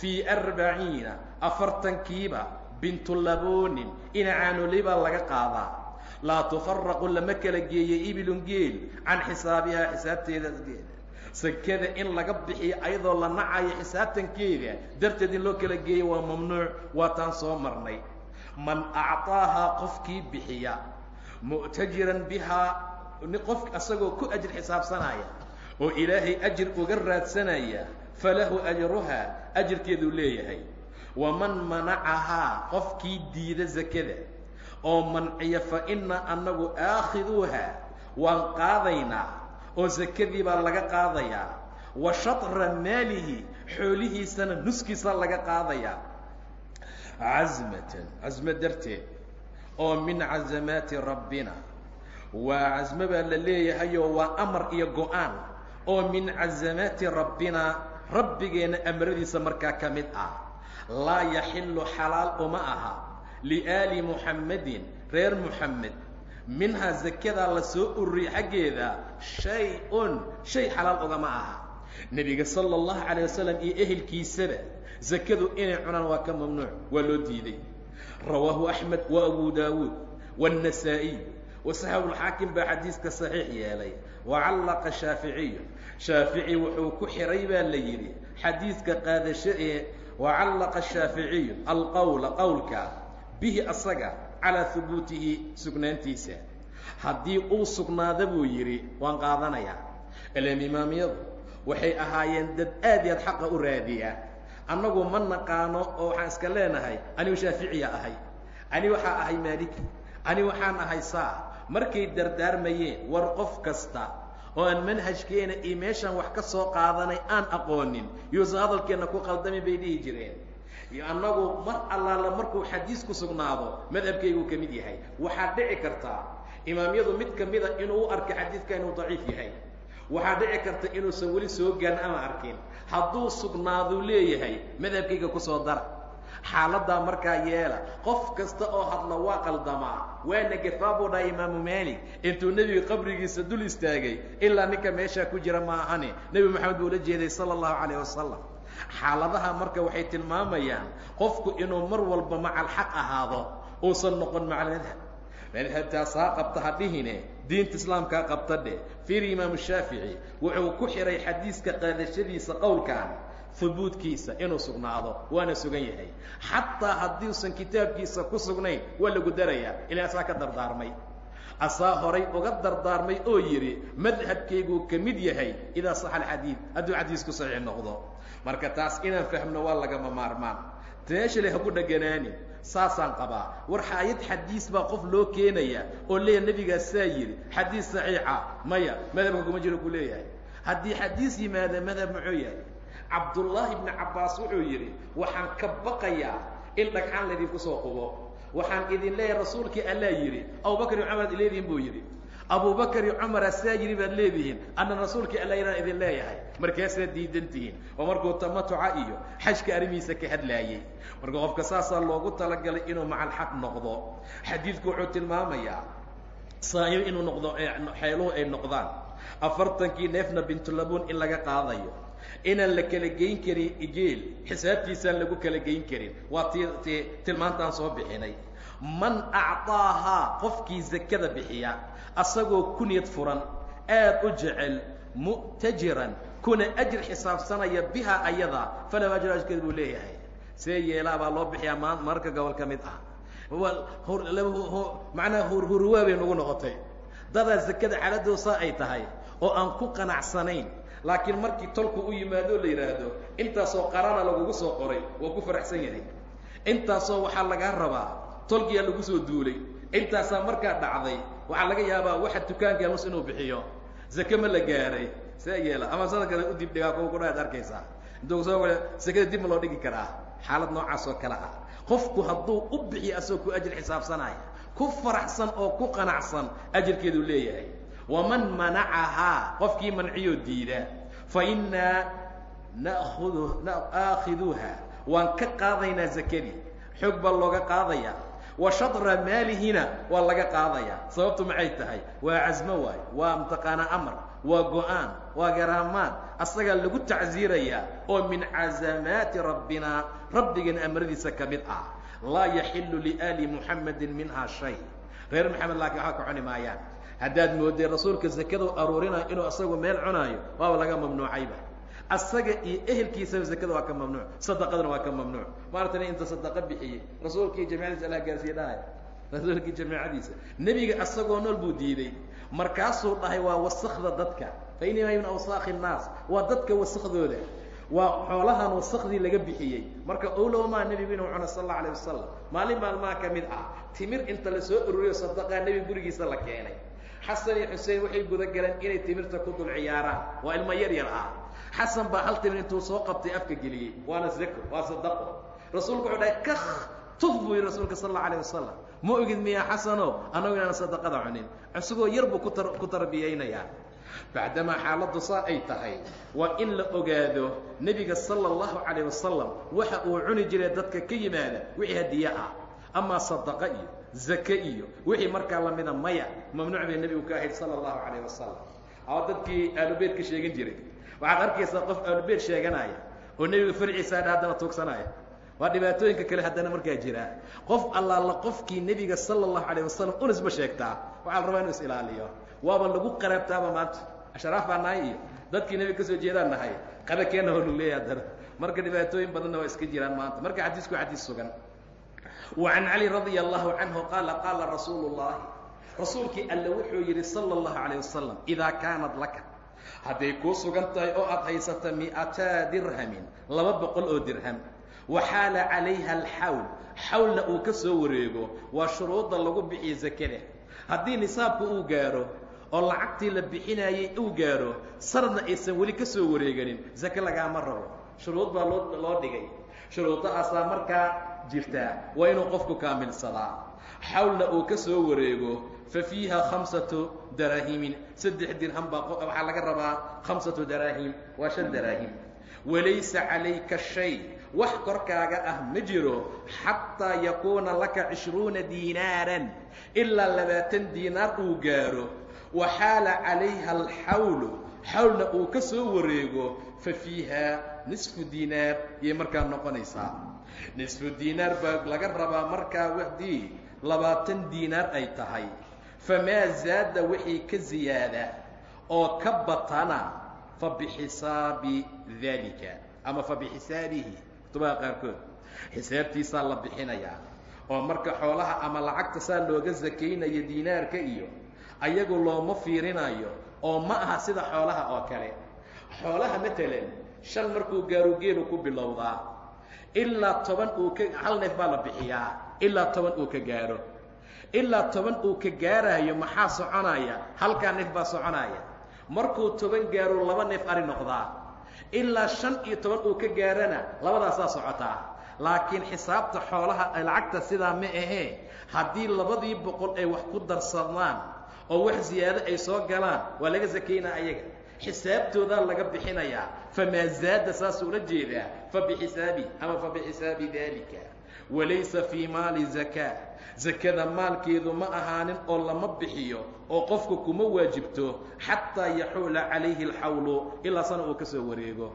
fii arbaciina afartankiiba bintu laboonin inacaanolibaa laga qaadaa. Laa tufaraqu lama kala geeyo ibilun geel can xisaabihaa xisaabteeda sakada in laga bixiyo ayadoo la nacayo xisaabtankeeda darteed in loo kala geeyo waa mamnuuc waa taan soo marnay. Man acطaahaa qofkii bixiya mu'tajiran bihaa qof asagoo ku ajir xisaabsanaya oo ilaahay ajir uga raadsanaya falahu ajruhaa ajirkeeduu leeyahay waman manacahaa qofkii diida zakada. Oo manciya fa ina annagu aakhiduuha waan qaadaynaa. Oo sakadii baa laga qaadayaa. Wa shatra maalihi xoolihiisana nuskiisa laga qaadayaa. Casmatan casmo darteed. Oo min casamaati rabbina. Waa casmo baa la leeyahayoo waa amar iyo go'aan. Oo min casamaati rabbina rabbigeenna amradiisa markaa ka mid ah laa yaxillu xalaal uma aha. Liaali muxammadin reer muxamed minhaa zakadaa la soo ururiyay xaggeeda shay-un shay xalaal ugama aha. Nebiga sala allahu calayh wasalam iyo ehelkiisaba zakadu inay cunaan waa ka mamnuuc waa loo diiday. Rawaahu axmed wa abu daawuud waannasaa'iy wasaxaabulxaakim baa xadiiska saxiix yeelay. Wacallaqa shaaficiyu shaafici wuxuu ku xiray baa la yidhi xadiiska qaadasho ee wacallaqa shaaficiyu alqowla qowlka bihi asaga calaa hubuutihi sugnaantiisa haddii uu sugnaada buu yidhi waan qaadanayaa ilaan imaamiyadu waxay ahaayeen dad aad iyo aad xaqa u raadiya annagu ma naqaano oo waxaan iska leenahay anigu shaaficiya ahay ani waxaa ahay maaliki ani waxaan ahay saa markay dardaarmayeen war qof kasta oo aan manhajkeena iyo meeshaan wax ka soo qaadanay aan aqoonin. Yuusan hadalkeenna ku qaldamin bay dhihi jireen. Annagu mar allaala markuu xadiis ku sugnaado madhabkayguu ka mid yahay. Waxaa dhici kartaa imaamyadu mid ka mida inuu u arka xadiidka inuu daciif yahay. Waxaa dhici karta inuusan weli soo gaarin ama arkin. Hadduu sugnaaduu leeyahay madhabkayga ku soo dara xaaladdaa markaa yeela. Qof kasta oo hadla waa qaldamaa waana gafaa buu dhahay imaamu maalik. Intuu nebiga qabrigiisa dul istaagay ilaa ninka meeshaa ku jira ma ahane nebi moxamed buu la jeeday sala allahu calayh wasalam xaaladaha marka waxay tilmaamayaan qofku inuu mar walba macal xaq ahaado uusan noqon macal madhab. Madhabtaasaa qabta ha dhihine diinta islaamkaa qabta dheh. Fiiri imaamu shaafici wuxuu ku xihay xadiiska qaadashadiisa qowlkan hubuudkiisa inuu sugnaado waana sugan yahay. Xataa haddiusan kitaabkiisa ku sugnayn waa lagu darayaa ilaa asaa ka dardaarmay. Asaa horay uga dardaarmay oo yidhi madhabkayguu ka mid yahay idaa saxa alxadiid hadduu xadiisku saxiix noqdo. Marka taas inaan fahmno waa lagama maarmaan. Teeshale haku dheganaanin saasaan qabaa. War xaayad xadiis baa qof loo keenaya oo leeya nebigaas saa yidhi xadiis saxiixa maya madhabka kuma jiro ku leeyahay. Haddii xadiis yimaada madhab muxuu yahay cabdullaahi ibni cabbaas wuxuu yidhi waxaan ka baqayaa in dhagxaan laydinku soo qubo. Waxaan idin leeyahay rasuulkii allaa yidhi. Abubakar iyo cumar ad leedihin buu yidhi. Abubakar iyo cumara saa yidhi baad leedihiin. Anna rasuulkii alla yidhaan idin leeyahay. Markaasaad diidan tihiin oo markuu tamatuca iyo xajka arrimihiisa ka hadlaayey. Marka qofka saasaa loogu talagalay inuu macal xaq noqdo. Xadiidku wuxuu tilmaamayaa saa'im inuu noqdo xeeluhu ay noqdaan. Afartankii neefna bintulabuun in laga qaadayo inaan la kala geyn karin igeel xisaabtiisaan lagu kala geyn karin. Waa ti ti tilmaantaan soo bixinay. Man acطaahaa qofkii zakada bixiya asagoo kuniyad furan aad u jecel mu'tajiran kuna ajir xisaabsanaya bihaa ayada falow ajr ajkeed buu leeyahay. See yeelaa baa loo bixiyaa ma mararka gobol ka mid ah. Macnaha hurhuruwaa bay nagu noqotay. Dadaa zakada xaaladoo saa ay tahay oo aan ku qanacsanayn laakiin markii tolku u yimaado la yidhaahdo intaasoo qarana lagugu soo qoray waa ku faraxsan yahay. Intaasoo waxaa lagaa rabaa tolkiyaa lagu soo duulay. Intaasaa markaa dhacday waxaa laga yaabaa waxa dukaanka mus inuu bixiyo. Zake ma la gaaray saa yeela. Ama sanadkana u dib dhigaa kuwa kudhaad arkaysaa. Intuu soo wale zakada dib ma loo dhigi karaa. Xaalad noocaas oo kale ah. Qofku hadduu u bixiyo asagoo ku ajir xisaabsanaya ku faraxsan oo ku qanacsan ajirkeeduu leeyahay waman manacahaa qofkii manciyoo diida fa innaa na'udu aakhiduuha waan ka qaadaynaa zakadii xoog baa looga qaadayaa wa shadra maalihina waa laga qaadayaa sababtu maxay tahay? Waa casmo waay waa mataqaanaa amar waa go'aan waa garaamaan asagaa lagu tacsiirayaa oo min casamaati rabbina rabbigan amradiisa ka mid ah laa yaxilu liaali muxamedin minhaa shay. Reer maxamed laakiin waxba ka cuni maayaan haddaad moodday rasuulka zakadu aruurinayo inuu asagu meel cunaayo waaba laga mamnuucayba. Asaga iyo ehelkiisaba zakada waa ka mamnuuc sadaqadana waa ka mamnuuc. Maartana inta sadaqa bixiyey rasuulkii jamiicadiisa alla gaarsiiye dhahay. Rasuulkii jamiicadiisa nebiga asagoo nool buu diiday. Markaasuu dhahay waa wasakda dadka. Fa inima min awsaakhi nnaas. Waa dadka wasakdooda waa xoolahan wasakdii laga bixiyey. Marka owlowmaa nebigu inuu cuno sal alla alayh wasalam maalin maalmaha ka mid ah. Timir inta la soo ururiyo sadaqaa nebiga gurigiisa la keenay xasan iyo xuseen waxay guda galeen inay timirta ku dul ciyaaraan. Waa ilmo yar yar ah. Xasan baa hal timir intuu soo qabtay afka geliyey. Waana zako waa sadaqo. Rasuulku wuxuu dhahay kah tuf buu yihi rasuulka sal alla alayh wasalam ma ogid miyaa xasano annagu inaan sadaqada cunin. Isagoo yar buu kutar ku tarbiyaynayaa. Bacdamaa xaaladdu saa ay tahay. Waa in la ogaado nebiga sala allahu calayh wasalam waxa uu cuni jiray dadka ka yimaada wixii hadiye ah. Amaa sadaqa iyo zake iyo. Wixii markaa lamida maya mamnuuc bay nebigu ka ahayd sala allahu calayh wasalam ama dadkii aalubeed ka sheegin jiray. Waxaad arkaysaa qof aalubeed sheeganaya oo nebiga farciisa adha haddana tuugsanaya waa dhibaatooyinka kale haddana markaa jiraa qof allaala qofkii nebiga sala allahu calayh wasalam unisba sheegtaa waxaa la rabaa inu is ilaaliyo. Waaba lagu qaraabtaaba maanta. Ashraaf baa nahay iyo. Dadkii nebiga ka soo jeedaan nahay. Qadakeenna hor lu leeya haddana. Marka dhibaatooyin badanna waa iska jiraan maanta. Marka xadiisku xadiis sugan وعan cali radia allahu canhu qaala qaala rasuulu اllahi rasuulkii alle wuxuu yidhi salى اllahu عalيه wasalam idaa kaanad laka hadday kuu sugan tahay oo aad haysata mi'ataa dirhamin laba boqol oo dirham waxaala calayha alxawl xawlna uu ka soo wareego waa shuruudda lagu bixiyo sakada haddii nisaabka uu gaaro oo lacagtii la bixinayay uu gaaro sanadna aysan weli ka soo wareeganin sake lagaama rabo shuruud baa loo loo dhigay shuruudahaasaa markaa jirtaa waa inuu qofku kaamilsadaa. Xawlna uu ka soo wareego fa fiiha khamsatu daraahimin. Saddex dirham baa waxaa laga rabaa khamsatu daraahim waa shan daraahim. Walaysa calayka shay wax korkaaga ah ma jiro xataa yakuuna laka cishruuna diinaaran ilaa labaatan diinaar uu gaaro. Waxaala calayha alxawlu xawlna uu ka soo wareego fa fiiha nisfu diinaar yay markaa noqonaysaa. Nisfu diinaar baa laga rabaa markaa haddii labaatan diinaar ay tahay. Famaa zaada wixii ka ziyaada oo ka batana fa bixisaabi daalika ama fa bixisaabihi kutubaha qaarkood. Xisaabtiisaa la bixinayaa oo marka xoolaha ama lacagta saa looga sakaynayo diinaarka iyo ayagu looma fiirinayo oo ma aha sida xoolaha oo kale. Xoolaha matalan shan markuu gaaro geelu ku bilowdaa ilaa toban uu ka hal neef baa la bixiyaa ilaa toban uu ka gaaro. Ilaa toban uu ka gaaraayo maxaa soconaya? Halkaa neef baa soconaya. Markuu toban gaaro laba neef ari noqdaa. Ilaa shan iyo toban uu ka gaarana labadaasaa socotaa. Laakiin xisaabta xoolaha lacagta sidaa ma ahee. Haddii labadii boqol ay wax ku darsadaan oo wax ziyaado ay soo galaan waa laga sakaynaa ayaga. Xisaabtoodaa laga bixinayaa famaa zaada saasuu ula jeedaa fa bixisaabi ama fa bixisaabi daalika. Walaysa fii maali zakaa sakada maalkeedu ma ahaanin oo lama bixiyo oo qofku kuma waajibto xataa yaxuula calayhi alxawlu ilaa sana uu ka soo wareego.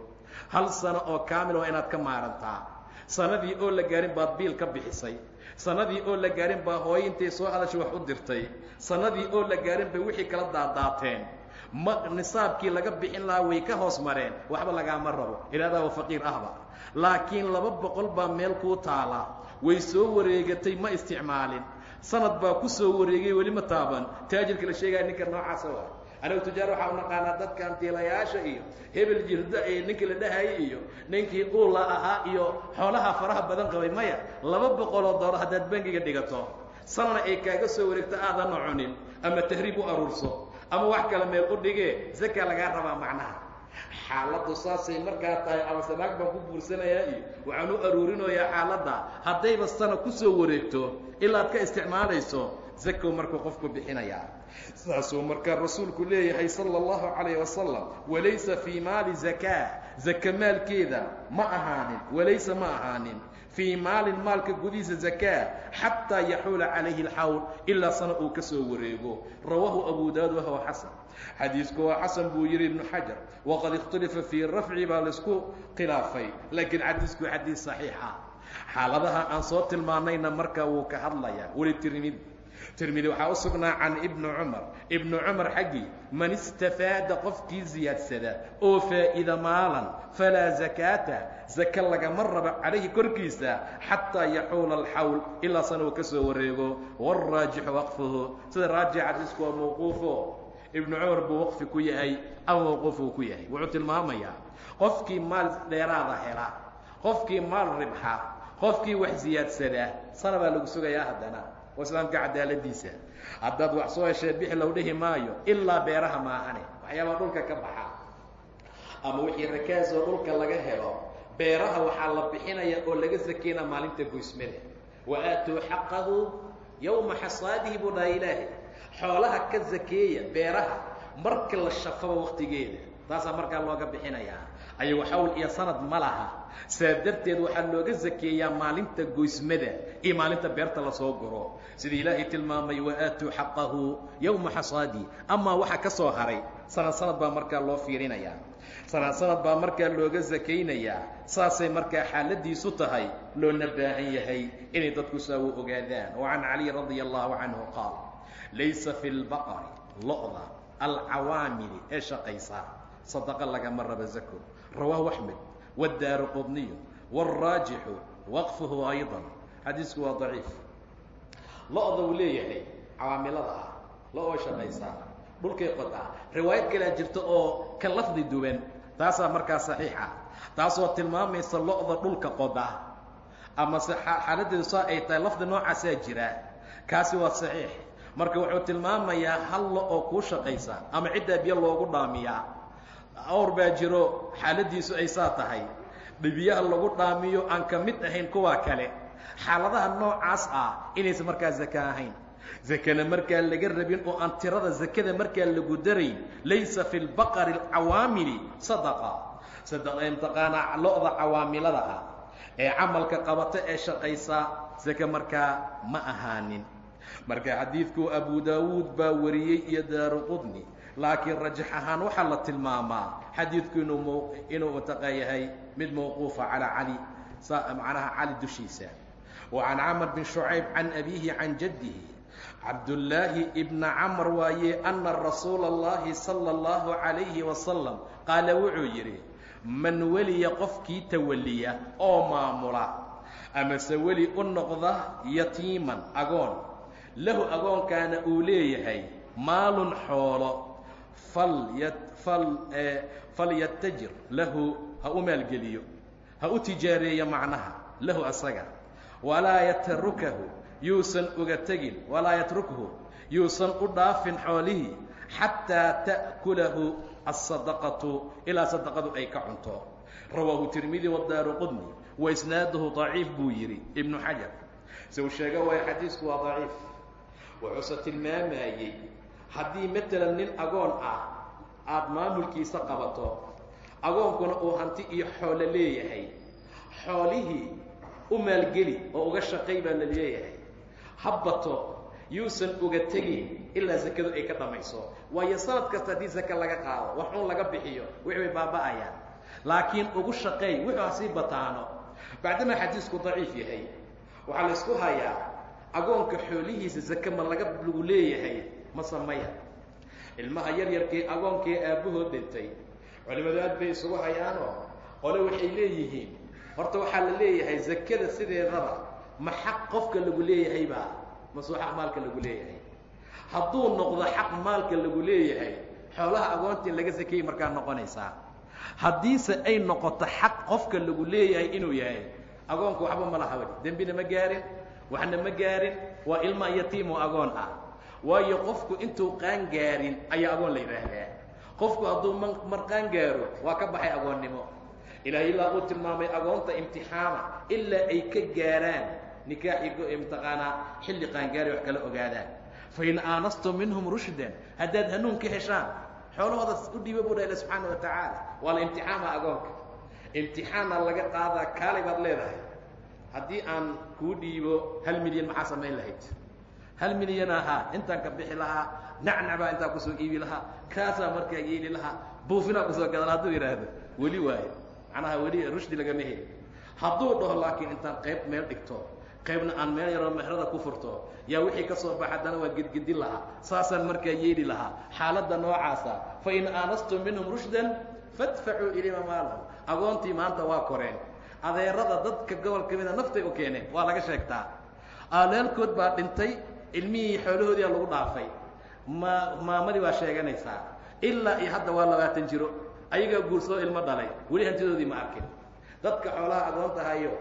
Hal sano oo kaamil waa inaad ka maarantaa. Sanadii oo la gaarin baad biil ka bixisay. Sanadii oo la gaarin baa hooyo intay soo hadashay wax u dirtay sanadii oo la gaarin bay wixii kala daadaateen. Ma nisaabkii laga bixin lahaa way ka hoos mareen. Waxba lagaama rabo. Ilaadaaba faqiir ahba. Laakiin laba boqol baa meel kuu taala. Way soo wareegatay ma isticmaalin. Sanad baa ku soo wareegay weli ma taaban. Taajirka la sheegaya ninka noocaasa waa anagu tujaar waxaa u naqaanaa dadka antiilayaasha iyo hebel jirda ee ninkii la dhahayay iyo ninkii uula ahaa iyo xoolaha faraha badan qabay. Maya laba boqoloo dooro haddaad bangiga dhigato sanna ay kaaga soo wareegto aadana cunin ama tahriib u aruurso ama wax kale meel u dhigee zaka lagaa rabaa macnaha. Xaaladdu saasay markaa tahay ama sanaag baan ku guursanayaa iyo waxaan u aruurinayaa xaaladda. Haddayba sana ku soo wareegto ilaa ad ka isticmaalayso zakow markuu qofku bixinayaa. Saasuu markaa rasuulku leeyahay sala allahu calayh wasalam walaysa fii maali zakaa zaka maalkeeda ma ahaanin walaysa ma ahaanin fii maalin maalka gudihiisa zakaa xataa yaxuula calayhi alxawl ilaa sana uu ka soo wareego. Rawaahu abu daawud wahuwa xasan. Xadiisku waa xasan buu yidhi ibnu xajar. Waqad ikhtulifa fii rafci baa la isku khilaafay laakiin xadiisku xadiis saxiixa. Xaaladaha aan soo tilmaanayna markaa wuu ka hadlayaa. Weli tirmidi tirmidi waxaa u sugnaa can ibni cumar. Ibnu cumar xaggii man istafaada qofkii ziyaadsada oo faa'iida maalan falaa zakaata. Zaka lagama rabo calayhi korkiisa xataa yaxuula alxawl ilaa sana uu ka soo wareego. Wاraajixu waqfuhu. Sida raajixa xadiisku waa mawquufo ibnu cumar buu waqfi ku yahay ama mawquufuu ku yahay. Wuxuu tilmaamayaa qofkii maal dheeraada hela qofkii maal ribxa qofkii wax ziyaadsada sana baa lagu sugayaa haddana waa islaamka cadaaladiisa. Haddaad wax soo heshee bixi low dhihi maayo ilaa beeraha maahane waxyaabaa dhulka ka baxa. Ama wixii rakaasoo dhulka laga helo beeraha waxaa la bixinaya oo laga sakeyna maalinta goysmada. Wa aatuu xaqahu yowma xasaadihi buu dhaha ilaahay. Xoolaha ka zakeeya beeraha marka la shafaba waktigeeda taasaa markaa looga bixinayaa. Ayago xawl iyo sanad ma laha saa darteed waxaa looga zakeeyaa maalinta goysmada iyo maalinta beerta la soo guro. Sida ilaahay tilmaamay wa aatuu xaqahu yowma xasaadi. Amaa waxa ka soo haray sanad sanad baa markaa loo fiirinayaa. Sanad sanad baa markaa looga zakaynayaa. Saasay markaa xaaladiisu tahay loona baahan yahay inay dadku saa u ogaadaan. Wa can caliy radia allahu canhu qaal laysa fi lbaqari lo'da alcawaamili ee shaqaysa. Sadaqa lagama raba zako rawaahu axmed wاdaaru qudniyu wاlraajixu waqfuhu ayضa xadiisku waa daciif lo-da uu leeyahay cawaamilada ah lo oo shaqaysaa dhulkay qodaa riwaayad kalea jirta oo ka lafdi duwan taasaa markaa saxiix ah taasoo tilmaamaysa lo-da dhulka qoda ama se xaaladeedu saa ay tahay lafdi noocaasaa jira kaasi waa saxiix marka wuxuu tilmaamayaa hal lo oo kuu shaqaysa ama ciddaa biyo loogu dhaamiyaa awr baa jiro xaaladiisu ay saa tahay. Dhibiyaha lagu dhaamiyo aan ka mid ahayn kuwa kale. Xaaladaha noocaas ah inaysan markaa zaka ahayn. Zakana markaa laga rabin oo aan tirada zakada markaa lagu darayn laysa fi lbaqari alcawaamili sadaqa. Sadaqa imtiqaana lo-da cawaamilada ah. Ee camalka qabata ee shaqaysa zaka markaa ma ahaanin. Marka xadiidku abu daawuud baa wariyey iyo daaru qudni laakiin rajax ahaan waxaa la tilmaamaa xadiidku inuu inuu mutaqa yahay mid mawquufa calaa cali macnaha cali dushiisa wa can camr bin shucayb can abiihi can jaddihi cabdullaahi ibna camr waaye ana rasuula اllahi salى اllahu calayhi wasalam qaala wuxuu yidhi man weliya qofkii tawaliya oo maamula amase weli u noqda yatiiman agoon lahu agoonkaana uu leeyahay maalun xoolo falyatajir lahu ha u maalgeliyo ha u tijaareeyo macnaha lahu asaga. Walaa yatrukahu yuusan uga tegin walaa yatrukhu yuusan u dhaafin xoolihii xataa ta'kulahu asadaqatu ilaa sadaqadu ay ka cunto. Rawaahu tirmidi wadaaru qudni wa isnaaduhu daciif buu yidhi ibnu xajar. Se uu sheega waayo xadiisku waa daciif. Wuxuuse tilmaamayey haddii matalan nin agoon ah aada maamulkiisa qabato agoonkuna uu hanti iyo xoolo leeyahay. Xoolihii u maalgeli oo uga shaqay baa la leeyahay. Habbato yuusan uga tegin ilaa sakadu ay ka dhamayso. Waayo sanad kasta haddii saka laga qaado wax un laga bixiyo wixii bay baaba'ayaan. Laakiin ugu shaqeey wuxuu hasii bataano. Bacdamaa xadiisku daciif yahay. Waxaa la isku hayaa agoonka xoolihiisa sake ma laga lagu leeyahay ma samaya. Ilmaha yar yarkii agoonkii aabbahood dhintay. Culimmadu aad bay isugu hayaanoo qole waxay leeyihiin. Horta waxaa la leeyahay zakada sideedaba ma xaq qofka lagu leeyahaybaa masuu xaq maalka lagu leeyahay? Hadduu noqdo xaq maalka lagu leeyahay xoolaha agoontii laga sakeyey markaa noqonaysaa. Haddiise ay noqoto xaq qofka lagu leeyahay inuu yahay agoonku waxba ma laha weli. Dembina ma gaarin waxna ma gaarin waa ilma yatiimoo agoon ah waayo qofku intuu qaan gaarin ayaa agoon la yidhaahdaa qofku hadduu mar qaan gaaro waa ka baxay agoonnimo. Ilaahay ilaa uu tilmaamay agoonta imtixaama ilaa ay ka gaaraan nikaaxi mataqaanaa xilli qaangaari wax kala ogaadaan. Fain aanastum minhum rushdan haddaad hanuun ka heshaan xoolahooda u dhiiba buu dhaha subxaana wa tacaala. Waa la imtixaama agoonka. Imtixaana laga qaadaa kaalay baad leedahay. Haddii aan kuu dhiibo hal milyan maxaa samayn lahayd hal milyan ahaa intaan ka bixi lahaa nacnac baa intaa ku soo iibi lahaa kaasaa markaa yeeli lahaa buufinaa ku soo gadan hadduu yidhaahdo weli waayo macnaha weli rushdi lagama heli hadduu dhaho laakiin intaan qayb meel dhigto qaybna aan meel yaroo mehrada ku furto yaa wixii ka soo baxa haddana waa gedgedin lahaa saasaan markaa yeeli lahaa. Xaaladda noocaasa fa in aanastum minhum rushdan fadfacuu ilayma maalahum agoontii maanta waa koreen. Adeerada dadka gobolka mida naftay u keeneen waa laga sheegtaa. Aalaalkood baa dhintay ilmihii xoolahoodiyaa lagu dhaafay. Ma maamadii waa sheeganaysaa. Ilaa iyo hadda waa labaatan jiro. Ayagaa guursoo ilmo dhalay. Weli hantidoodii ma arkin. Dadka xoolaha agoonta hayo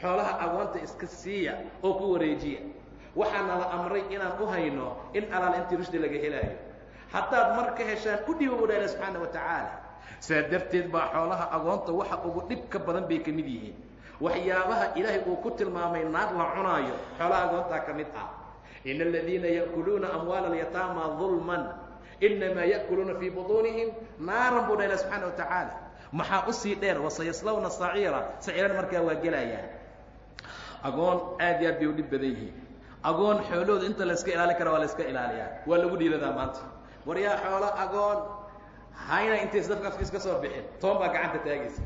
xoolaha agoonta iska siiya oo ku wareejiya. Waxaana la amray inaan u hayno in alaal intii rushdi laga helaayo. Haddaad mar ka heshaan u dhiiba bu dhaala subxaana wa tacaala. Saa darteed baa xoolaha agoonta waxa ugu dhib ka badan bay ka mid yihiin. Waxyaabaha ilaahay uu ku tilmaamay naar la cunaayo. Xoolaha agoontaa ka mid ah in aladiina ya'kuluuna amwaala alyataama dulman inamaa ya'kuluuna fii butuunihim naaran buu dhaala subxaana wa tacaala maxaa u sii dheer wasayaslawna saciira saciiran markaa waa gelayaan agoon aad iyo aad bay u badan yihiin. agoon xoolahooda inta layska ilaalin kara waa layska ilaaliyaa. Waa lagu dhiiradaa maanta. War xoolo agoon hayna intaysa dafka afkiis ka soo bixin. Toban baa gacanta taagaysa.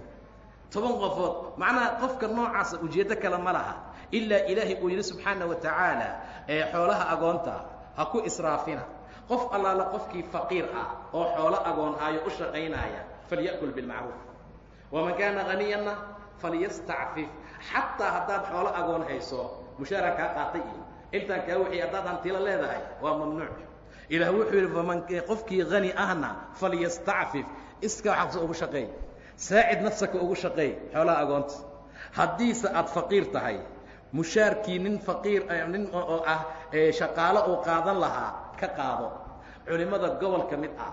Toban qofood macnaha qofka noocaasa ujeeddo kale ma laha ilaa ilaahay uu yidhi subxaana wa tacaala ee xoolaha agoonta ha ku israafina. Qof allaala qofkii faqiir ah oo xoolo agoon haayo u shaqaynaaya falya'kul bilmacruuf. Waman kaana haniyanna falyastacfif. Xataa haddaad xoolo agoon hayso mushaara kaa qaatay iyo. Intaan kaa wixii haddaad hantilo leedahay waa mamnuuc. Ilaah wuxuu yidhi faman qofkii hani ahna falyastacfif. Iska waxaa ugu shaqeey saacid nafsaka ugu shaqeey xoolaha agoonta. Haddiise aad faqiir tahay mushaarkii nin faqiir nin oo ah shaqaalo uu qaadan lahaa ka qaado. Culimmada gobolka mid ah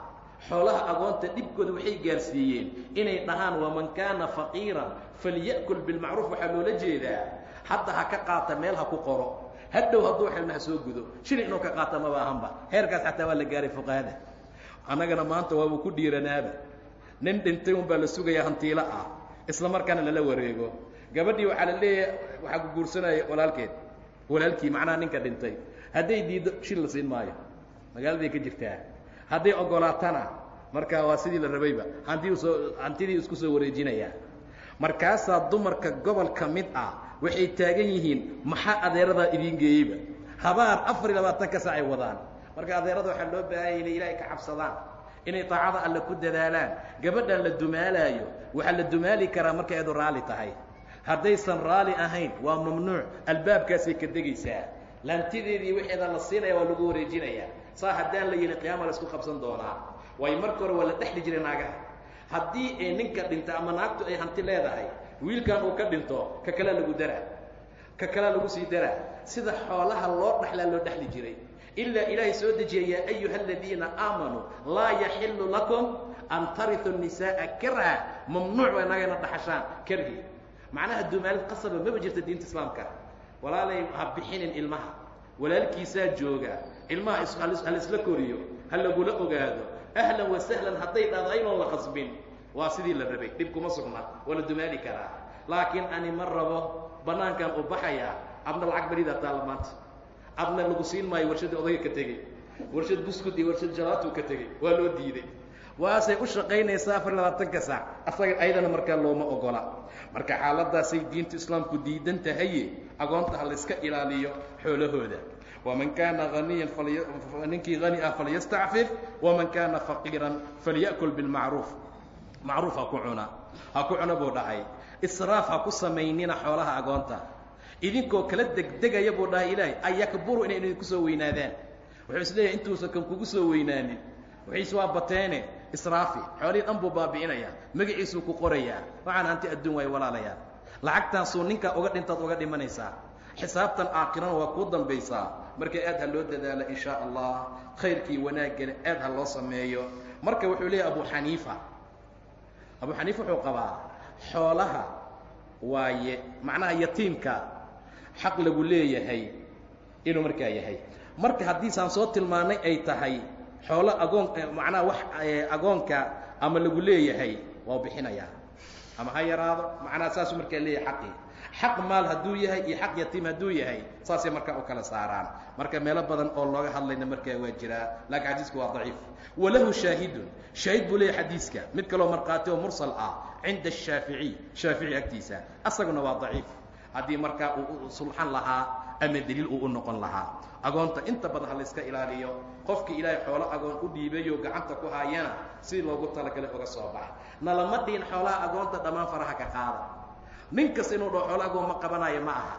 xoolaha agoonta dhibkooda waxay gaarsiiyeen inay dhahaan waman kaana faqiiran falya'kul bilmacruuf waxaa loola jeedaa hadda ha ka qaata meel ha ku qoro. Hadhow hadduu xilma ha soo gudo. Shilin inuu ka qaata maba ahanba heerkaas xataa waa la gaaray fuqahada. Annagana maanta waaba ku dhiiranaaba. Nin dhintay un baa la sugayaa hantiilo ah isla markaana lala wareego gabadhii waxaa la leeyahay waxaa ku guursanaya walaalkeed. Walaalkii macnaha ninka dhintay. Hadday diiddo shil la siin maayo. Magaaladay ka jirtaa. Hadday ogolaatana marka waa sidii la rabayba. Hantii u soo hantidii isku soo wareejinayaa markaasaa dumarka gobol ka mid ah waxay taagan yihiin maxaa adeeradaa idiin geeyeyba? Habaar afar iyo labaatanka sac ay wadaan. Marka adeerada waxaa loo baahanya inay ilaahay ka cabsadaan inay taacada alle ku dadaalaan. Gabadhan la dumaalaayo waxaa la dumaali karaa markay adu raalli tahay haddaysan raali ahayn waa mamnuuc. Albaabkaasay ka degaysaa. Lantideedii wixeeda la siinaya waa lagu wareejinayaa. Saa haddaan la yidhi qiyaama la isku qabsan doonaa. Waayo marka hore waa la dhexli jiray naagaha. Haddii ay ninka dhinta ama naagtu ay hanti leedahay wiilkan uu ka dhinto ka kalea lagu daraa. Ka kalea lagu sii daraa. Sida xoolaha loo dhexlaa loo dhexli jiray. Ilaa ilaahay soo dejiya yaa ayuha aladiina aamanuu laa yaxilu lakum an tariu nisaaa karha mamnuuc waa naagayna dhaxashaan karhi macnaha dumaalid qasaba maba jirta diinta islaamka. Walaalay ha bixinin ilmaha. Walaalkiisaa jooga. Ilmaha hala isla koriyo. Ha lagula ogaado. Ahlan wa sahlan hadday dhahdo aynoon la qasbin. Waa sidii la rabay. Dhib kuma sugna. Waa la dumaali karaa. Laakiin ani ma rabo bannaankan u baxayaa adna lacag beridaa taalla maanta. Adna lagu siin maayo warshadda odayga ka tegey. Warshad buskud iyo warshad jalaatuu ka tegey. Waa loo diiday waasay u shaqaynaysaa afar labaatanka saac. Asaga ayadana markaa looma ogola. Marka xaaladaasay diinta islaamku diidan tahaye agoonta ha layska ilaaliyo xoolahooda. Waman kaana haniyan ninkii hani ah falyastacfif waman kaana faqiiran falya'kul bilmacruuf. Macruuf ha ku cuna ha ku cuna buu dhahay. Israaf ha ku samaynina xoolaha agoonta. Idinkoo kala degdegaya buu dhahay ilaahay ayakburu inay idinku soo weynaadaan? Wuxuu is intuusan kan kugu soo weynaanin. Wixiis waa bateene israafi xoolihii dhan buu baabi'inayaa magaciisuu ku qorayaa waxaan hanti adduun waayo walaalayaal lacagtaasuu ninkaa uga dhintaad uga dhimanaysaa. Xisaabtan aakhirana waa kuu dambaysaa. Marka aad ha loo dadaalo in allah khayrkii wanaaggana aad ha loo sameeyo. Marka wuxuu leeyahay abu xaniifa. Abu xaniifa wuxuu qabaa xoolaha waaye macnaha yatiimka xaq lagu leeyahay inuu markaa yahay. Marka haddiisaan soo tilmaanay ay tahay xoolo agoon macnaha wax agoonka ama lagu leeyahay waa bixinayaa ama ha yaraado macnaha saasuu markaa leeyahay xaqii xaq maal hadduu yahay iyo xaq yatiim hadduu yahay saasay markaa u kala saaraan. Marka meelo badan oo looga hadlayna markaa waa jiraa laakiin xadiisku waa daciif. Walahu shaahidun shaahid buu leeyahay xadiiska. Mid kaloo markhaati oo mursal ah cinda ashaaficiy shaafici agtiisa. Asaguna waa daciif. Haddii markaa uu sulxan lahaa ama deliil uu u noqon lahaa. Agoonta inta badan ha layska ilaaliyo qofkii ilaahay xoolo agoon u dhiibayo gacanta ku haayana si loogu talagalay uga soo baxa. Nalama dhihin xoolaha agoonta dhammaan faraha ka qaada. Nin kasta inuu dhaho xoolo agoon ma qabanayo ma aha.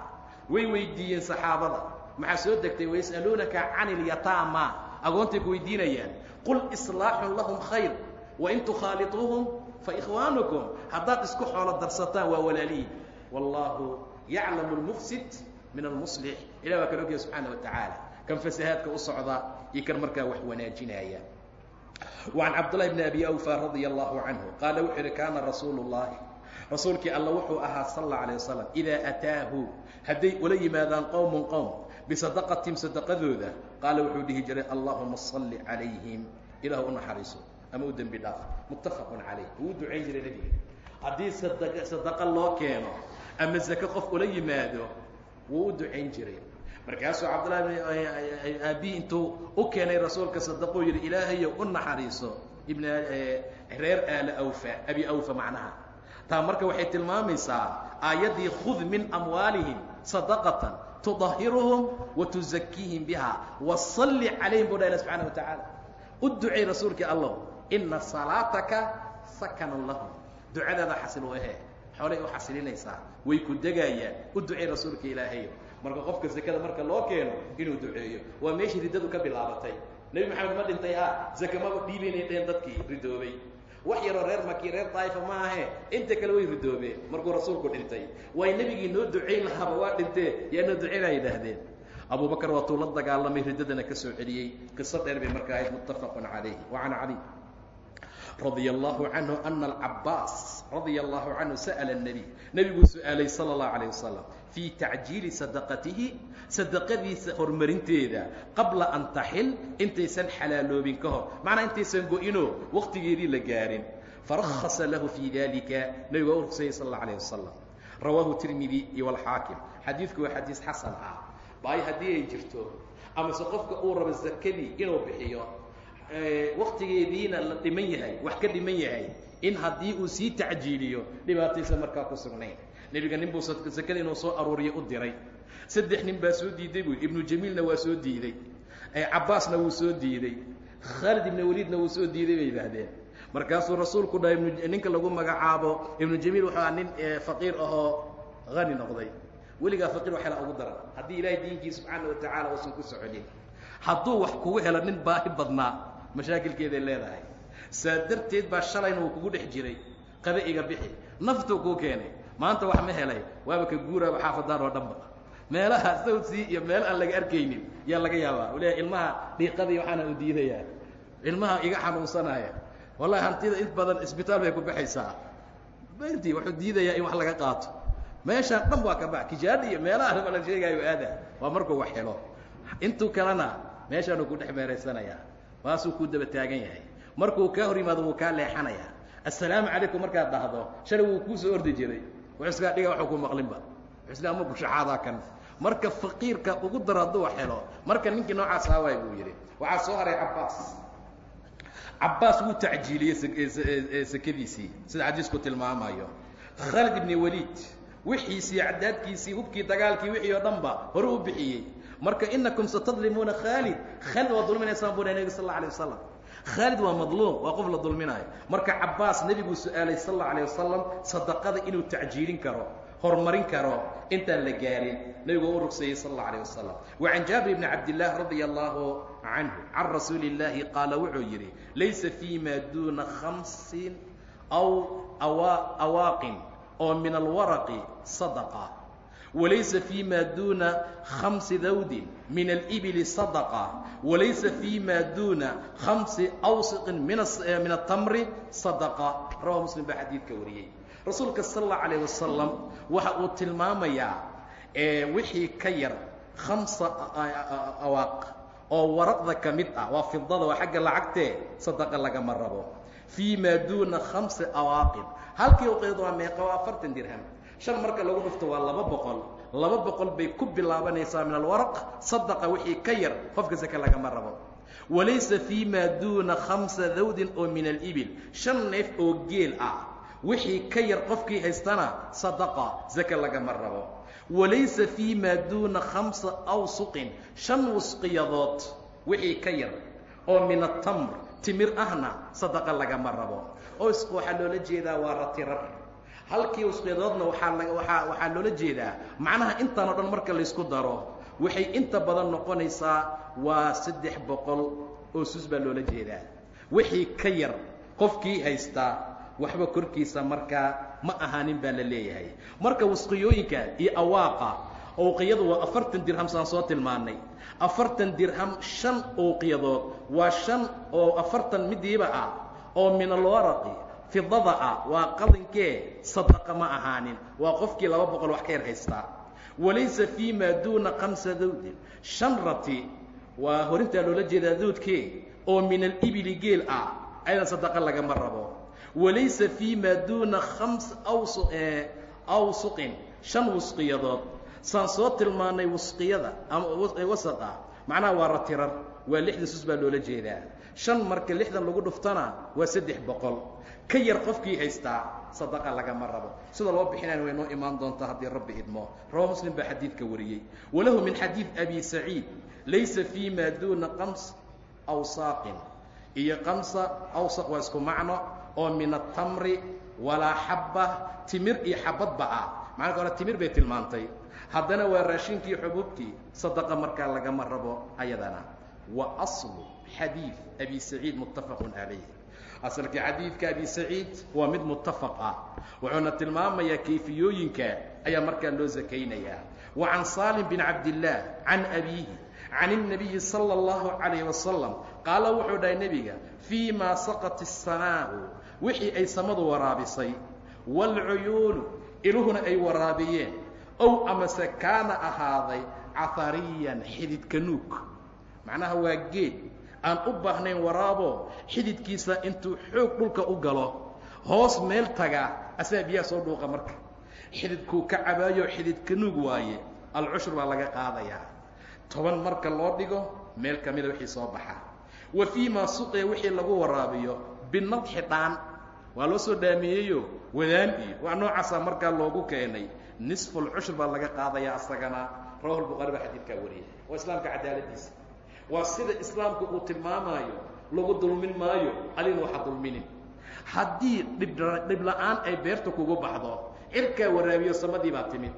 Way weydiiyeen saxaabada. Maxaa soo degtay? Wayas'aluunaka can ilyataama agoontay ku weydiinayaan. Qul islaaxun lahum khayr wain tukhaaliطuuhum faikhwaanukum haddaad isku xoolo darsataan waa walaalihin wallaahu yaclamu اlmufsid min almuslix ilah waa kala ogaya subxaana wa tacaala kan fasahaadka u socda iyo kan markaa wax wanaajinaya وعan cabdالlahi bn abi awfa radia allahu canhu qaala wuxuu yihi kaana rasuulu الlahi rasuulkii alla wuxuu ahaa sal اlه alيه wasalam idaa ataahu hadday ula yimaadaan qowm qowm bisadaqatim sadaqadooda qaala wuxuu dhihi jiray allahuma صali calayhim ilah u naxariiso ama u dembi dhaaf muttafaq calayh wuu ducayn jiray nebiga haddii sadaqa loo keeno ama zake qof ula yimaado wuu u ducayn jiray markaasuu cabdullahi aabi intuu u keenay rasuulka sadaquu yidhi ilaahayow u naxariiso ibn reer aala awfa abi awfa macnaha. Taa marka waxay tilmaamaysaa aayaddii khud min amwaalihim sadaqatan tudahiruhum wa tuzakiihim biha wasalli calayhim buu dha ilah subxana wa tacaala u ducay rasuulkii allah ina salaataka sakanan lahum. Ducadaada xasil u ahe xoolay u xasilinaysaa way ku degaayaan u ducay rasuulka ilaahayo marka qofka zakada marka loo keeno inuu duceeyo waa meeshii riddadu ka bilaabatay. Nebi maxamed ma dhintay ah zaka maba dhiibaynay dheen dadkii ridoobay wax yaroo reer maki reer daa'ifa ma ahee inta kale way ridoobeen markuu rasuulku dhintay waay nebigii noo ducayn lahaaba waa dhintee yaanoo ducaynaa yidhaahdeen. Abubakar waatuu la dagaalamay riddadana ka soo celiyey. Qiso dheer bay markaa ahayd muttafaqun calayhi. Wa can cali radia allahu canhu ana alcabbaas radia allahu canhu sa'ala nebiy nebiguu su'aalay sala allahu calayh wasalam fii tacjiili sadaqatihi sadaqadiisa horumarinteeda qabla an taxil intaysan xalaaloobin ka hor. Macnaa intaysan go-inoo waqtigeedii la gaarin. Farahasa lahu fii dalika nebigu waa u rugsayay sal اllahu alayh wasalam rawaahu tirmidi iyo alxaakim xadiidku waa xadiis xasan ah. Baay haddii ay jirto amase qofka uu rabo zakadii inuu bixiyo waktigeediina la dhiman yahay wax ka dhiman yahay in haddii uu sii tacjiiliyo dhibaataysa markaa ku sugnayn nebiga nin buu sakada inuu soo aruuriyo u diray. Saddex nin baa soo diiday buu ibnu jamiilna waa soo diiday. Cabaasna wuu soo diiday. Khaalid ibna waliidna wuu soo diiday bay yidhaahdeen. Markaasuu rasuulku dhahay ninka lagu magacaabo ibnu jamiil wuxuu aha nin faqiir ahoo hani noqday. Weligaa faqiir wax ugu daran. Haddii ilaahay diinkii subxaana watacaala uusan ku soconin hadduu wax kugu helo nin baahi badnaa mashaakilkeeday leedahay. Saa darteed baa shalayna uu kugu dhex jiray qaba iga bixi naftuu kuu keenay maanta wax ma helay. Waaba ka guuraaba xaafadaan oo dhanba meelaha sawdsii iyo meel aan laga arkaynin yaa laga yaabaa. U leeyahay ilmaha dhiiqadii waxaana u diidayaa. Ilmaha iga xanuunsanaya wallahi hantida in badan isbitaal bay ku baxaysaa. Benti wuxuu diidayaa in wax laga qaato. Meeshaan dhan waa ka bax. Kijaadha iyo meelaha la sheegaayo aada waa markuu wax helo. Intuu kalena meeshaanuu ku dhex meeraysanayaa waasuu kuu daba taagan yahay. Markuu kaa hor yimaado wuu kaa leexanayaa. Assalaamu calaykum markaad dhahdo. Shalay wuu kuu soo ordi jiray wuxuu iskaa dhiga waxuu ku maqlinba. Wuxuu isla ama kushaxaadaa kan. Marka faqiirka ugu daro hadduu helo marka ninkii noocaas haawaay buu yidhi waxaa soo haray cabbaas. Cabbaas wuu tacjiiliyey sakadiisii sida xadiisku tilmaamayo. Khaalid ibni waliid wixiisii cadaadkiisii hubkii dagaalkii wixii oo dhan ba hore u bixiyey. Marka inakum satadlimuuna khaalid khaalid waa dulminaysaan buu nebi sal alla alay wasalam khaalid waa madluum waa qof la dulminayo. Marka cabbaas nebiguu su'aalay sal alla alayh wasalam sadaqada inuu tacjiilin karo horumarin karo intaan la gaarin nebigu u rugsayey sal alla alayh wasalam wa can jaabir bni cabdillaah radia allahu canhu can rasuuli illaahi qaala wuxuu yidhi laysa fii ma duuna khamsin aw awaaqin oo min alwaraqi sadaqa walaysa fii ma duuna khamsi dawdin min alibili sadaqa walaysa fii ma duuna khamsi awsiqin min atamri sadaqa rawa muslim baa xadiidka wariyey rasuulka sal allahu alayh wasalam waxa uu tilmaamayaa wixii ka yar khamsa awaaq oo waraqda ka mid ah waa fidada waa xagga lacagtee sadaqa lagama rabo fii ma duuna khamsi awaaqin halkii uqeyd waa meeqa waa afartan dirham shan marka lagu dhufto waa laba boqol. Laba boqol bay ku bilaabanaysaa min alwaraq sadaqa wixii ka yar qofka sake lagama rabo. Walaysa fii ma duuna khamsa dawdin oo min alibil. Shan neef oo geel ah wixii ka yar qofkii haystana sadaqa zake lagama rabo. Walaysa fii ma duuna khamsa awsuqin. Shan wusqiyadood wixii ka yar oo min atamr timir ahna sadaqa lagama rabo. Oysku waxaa loola jeedaa waa ratirar halkii wusqiyadoodna waxaa waaa waxaa loola jeedaa. Macnaha intaan o dhan marka laysku daro waxay inta badan noqonaysaa waa saddex boqol oo sus baa loola jeedaa. Wixii ka yar qofkii haystaa waxba korkiisa markaa ma ahaanin baa la leeyahay. Marka wasqiyooyinka iyo awaaqa owqiyadu waa afartan dirham saan soo tilmaannay afartan dirham shan owqiyadood waa shan oo afartan midiiba ah oo min alwaraqi fidada ah waa qadinkee sadaqa ma ahaanin waa qofkii laba boqol wax ka yar haystaa walaysa fii maa duuna kamsa dawdin shan rati waa horintaa loola jeedaa dawdkee oo min alibili geel ah ayadan sadaqa lagama rabo. walaysa fii maa duuna khams aws awsuqin shan wusqiyadood saan soo tilmaanay wusqiyada ama wasaqa macnaha waa ratirar waa lixda sus baa loola jeedaa. shan marka lixdan lagu dhuftana waa saddex boqol ka yar qofkii haystaa sadaqa lagama rabo. Sida loo bixinayna way noo imaan doontaa haddii rabbi idmo rawa muslim baa xadiidka wariyey. Walahu min xadiid abi saciid laysa fii maa duuna qams awsaaqin. Iyo qamsa awsaq waa isku macno oo min atamri walaa xabba. Timir iyo xabadba ah. Macnaka hore timir bay tilmaantay. Haddana waa raashinkii xubuubtii sadaqa markaa lagama rabo ayadana. Wa aslu xadiid abi saciid muttafaqun calayh asalka xadiidka abi saciid waa mid muttafaq ah wuxuuna tilmaamayaa kayfiyooyinka ayaa markaa loo sakaynayaa wa can saalim bin cabdillaah can abiihi can الnabiyi salى اllahu calayh wasalam qaala wuxuu dhahay nebiga fii ma saqat الsamaau wixii ay samadu waraabisay wاlcuyuunu iluhuna ay waraabiyeen ow amase kaana ahaaday cahariyan xididka nuug macnaha waa geed aan u baahnayn waraabo xididkiisa intuu xoog dhulka u galo hoos meel tagaa asaa biyaha soo dhuuqa marka. Xididkuu ka cabaayo xididka nuug waaye alcushur baa laga qaadayaa. Toban marka loo dhigo meel ka mida wixii soo baxa. Wa fii maa suqiya wixii lagu waraabiyo binadxi dhaan. Waa loo soo dhaameeyeyo wadaan iyo waa noocaasaa markaa loogu keenay. Nisfu lcushur baa laga qaadayaa asagana. Rawahu lbuqaari baa xadiidkaa wariyay. Waa islaamka cadaaladiisa waa sida islaamku uu tilmaamaayo lagu dulmin maayo adigna waxa dulminin. Haddii dhib la'aan ay beerta kugu baxdo cirkaa waraabiyo samadii baa timid.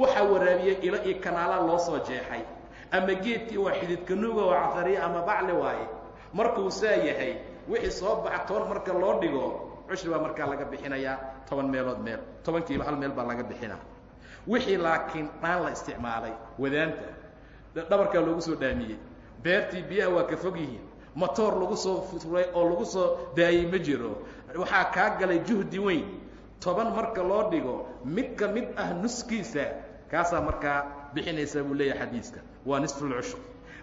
Waxaa waraabiyey ilo iyo kanaalaa loo soo jeexay. Ama geedkii waa xididka nuuga waa cafariya ama bacli waaye. Markuu saa yahay wixii soo baxa toban marka loo dhigo cushri baa markaa laga bixinayaa toban meelood meel toban kiilo hal meel baa laga bixinaa. Wixii laakiin dhaan la isticmaalay wadaanta dhabarkaa loogu soo dhaamiyey beertii biyaha waa ka fog yihiin. Motoor lagu soo furay oo lagu soo daayey ma jiro. Waxaa kaa galay juhdi weyn. Toban marka loo dhigo mid ka mid ah nuskiisa kaasaa markaa bixinaysaa buu leeyahay xadiiska. Waa nisfu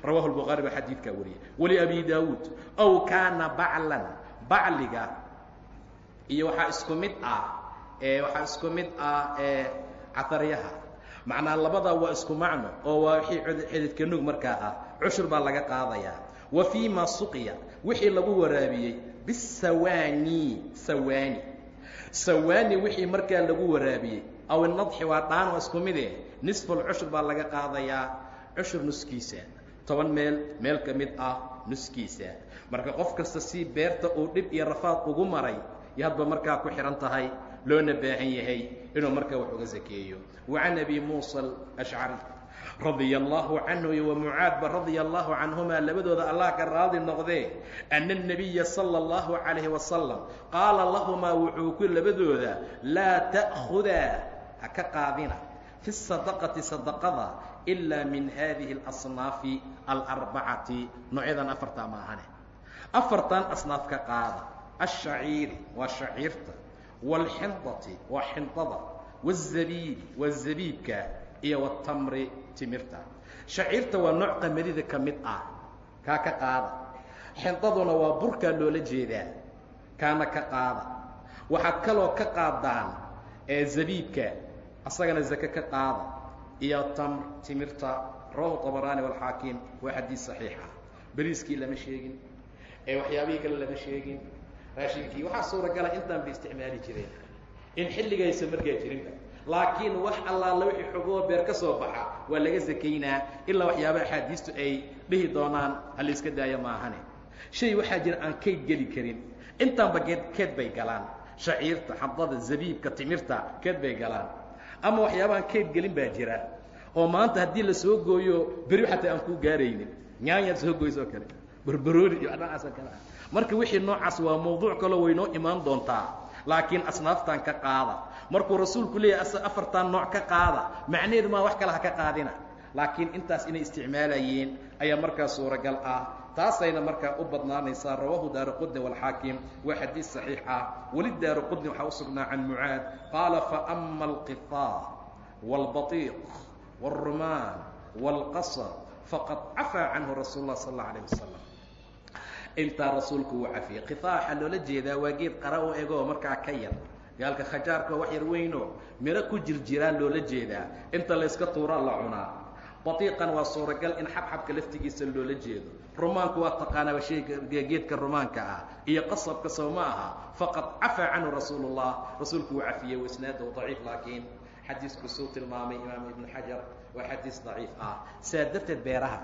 rawahu lbukhaari baa xadiidkaa wariyay. Wali abi daawuud ow kaana baclan bacliga iyo waxaa isku mid ah waxaa isku mid ah cataryaha macnaa labadaa waa isku macno oo waa wixii xididka nuug markaa ah cushur baa laga qaadayaa wa fii ma suqiya wixii lagu waraabiyey bisawaani sawaani. Sawaani wixii markaa lagu waraabiyey. Aw inadxi waa dhaan waa isku mid eh. Nisfulcushur baa laga qaadayaa cushur nuskiisa. Toban meel meel ka mid ah nuskiisa. Marka qof kasta si beerta uu dhib iyo rafaad ugu maray iyo hadba markaa ku xihan tahay loona baahan yahay inuu markaa wax uga sakeeyo wa can abi muusa alashcari radia allahu canhu iyo wa mucaadba radia allahu canhuma labadooda allah ka raadi noqdee ana الnabiya salى اllahu calayhi wasalam qaala lahumaa wuxuu ku labadooda laa ta'khudaa ha ka qaadina fi sadaqati sadaqada ilaa min hadihi اlasnaafi alarbacati noocyadan afartaa ma ahane afartan asnaaf ka qaada ashaciiri waa shaciirta wاlxindati waa xindada wالzabiibi waa zabiibka iyo wاtamri timirta. Shaciirta waa nooc qamadida ka mid ah kaa ka qaada. Xinqaduna waa burkaa loola jeedaa kaana ka qaada. Waxaad kaloo ka qaadaan ee zabiibka asagana zake ka qaada iyo tamr timirta. Rawahu abaraani waalxaakim waa xadiis saxiixa. Beriiskii lama sheegin ee waxyaabihii kale lama sheegin. Raashinkii waxaa suuragala intaan ba isticmaali jireen. In xilligaysa markaa jirinba laakiin wax allaala wixii xogoo beer ka soo baxa waa laga sakaynaa ilaa waxyaaba axaadiistu ay dhihi doonaan ha layska daayo maahane. Shay waxaa jira aan kayd geli karin. Intaanba geed keed bay galaan. Shaciirta xadada zabiibka timirta keed bay galaan. Ama waxyaabahaan keyd gelin baa jira. Oo maanta haddii la soo gooyo beri xataa aan kuu gaaraynin. Nyaanyaad soo goysoo kale. Barbarooni iyo dhanacaasoo kale marka wixii noocaas waa mawduuc kaloo waynoo imaan doontaa. Laakiin asnaaftan ka qaada markuu rasuulku leeyahay afartan nooc ka qaada macnaheedu maa wax kale ha ka qaadina laakiin intaas inay isticmaalayeen ayaa markaa suuragal ah taasayna markaa u badnaanaysaa rawaahu daara qudni wاlxaakim waa xadiis صaxiix ah weli daara qudni waxaa u sugnaa can mucaad qaala faama alqiطaa wاlbaطiiq wاlrumaan wاlqasr faqad cafaa canhu rasuul اlah sal اlه alيه wasalam intaa rasuulku uu cafiyey qiaa waxaa loola jeedaa waa geed qara u egoo markaa ka yar gaalka khajaarkao wax yar weynoo miro ku jirjiraan loola jeedaa. Inta layska tuuraa la cunaa. Batiiqan waa suuragal in xabxabka laftigiisa loola jeedo. Rumaanku waa taqaanaa shayga geedka rumaanka ah. Iyo qasabka sow ma aha. Faqad cafaa canhu rasuulu اllah rasuulku uu cafiyey wa isnaadahu daciif laakiin xadiisku suu tilmaamay imaam ibnu xajar waa xadiis daciif ah. Saa darteed beeraha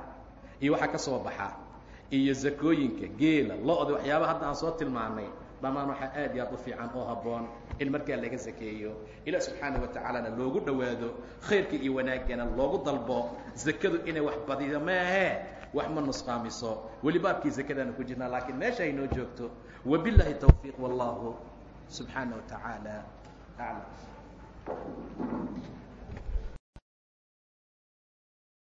iyo waxaa ka soo baxa iyo zakooyinka geela lo-da waxyaaba hadda aan soo tilmaanay dhammaan waxaa aad iyo aad u fiican oo habboon in markaa laga sakeeyo ilah subxaana watacaalana loogu dhowaado khayrka iyo wanaagana loogu dalbo zakadu inay wax badido maahee wax ma nusqaamiso. Weli baabkii zakadaanu ku jirnaa laakiin meesha ay noo joogto wabilaahi tawfiiq wallahu subxaana wa tacaala. Aclam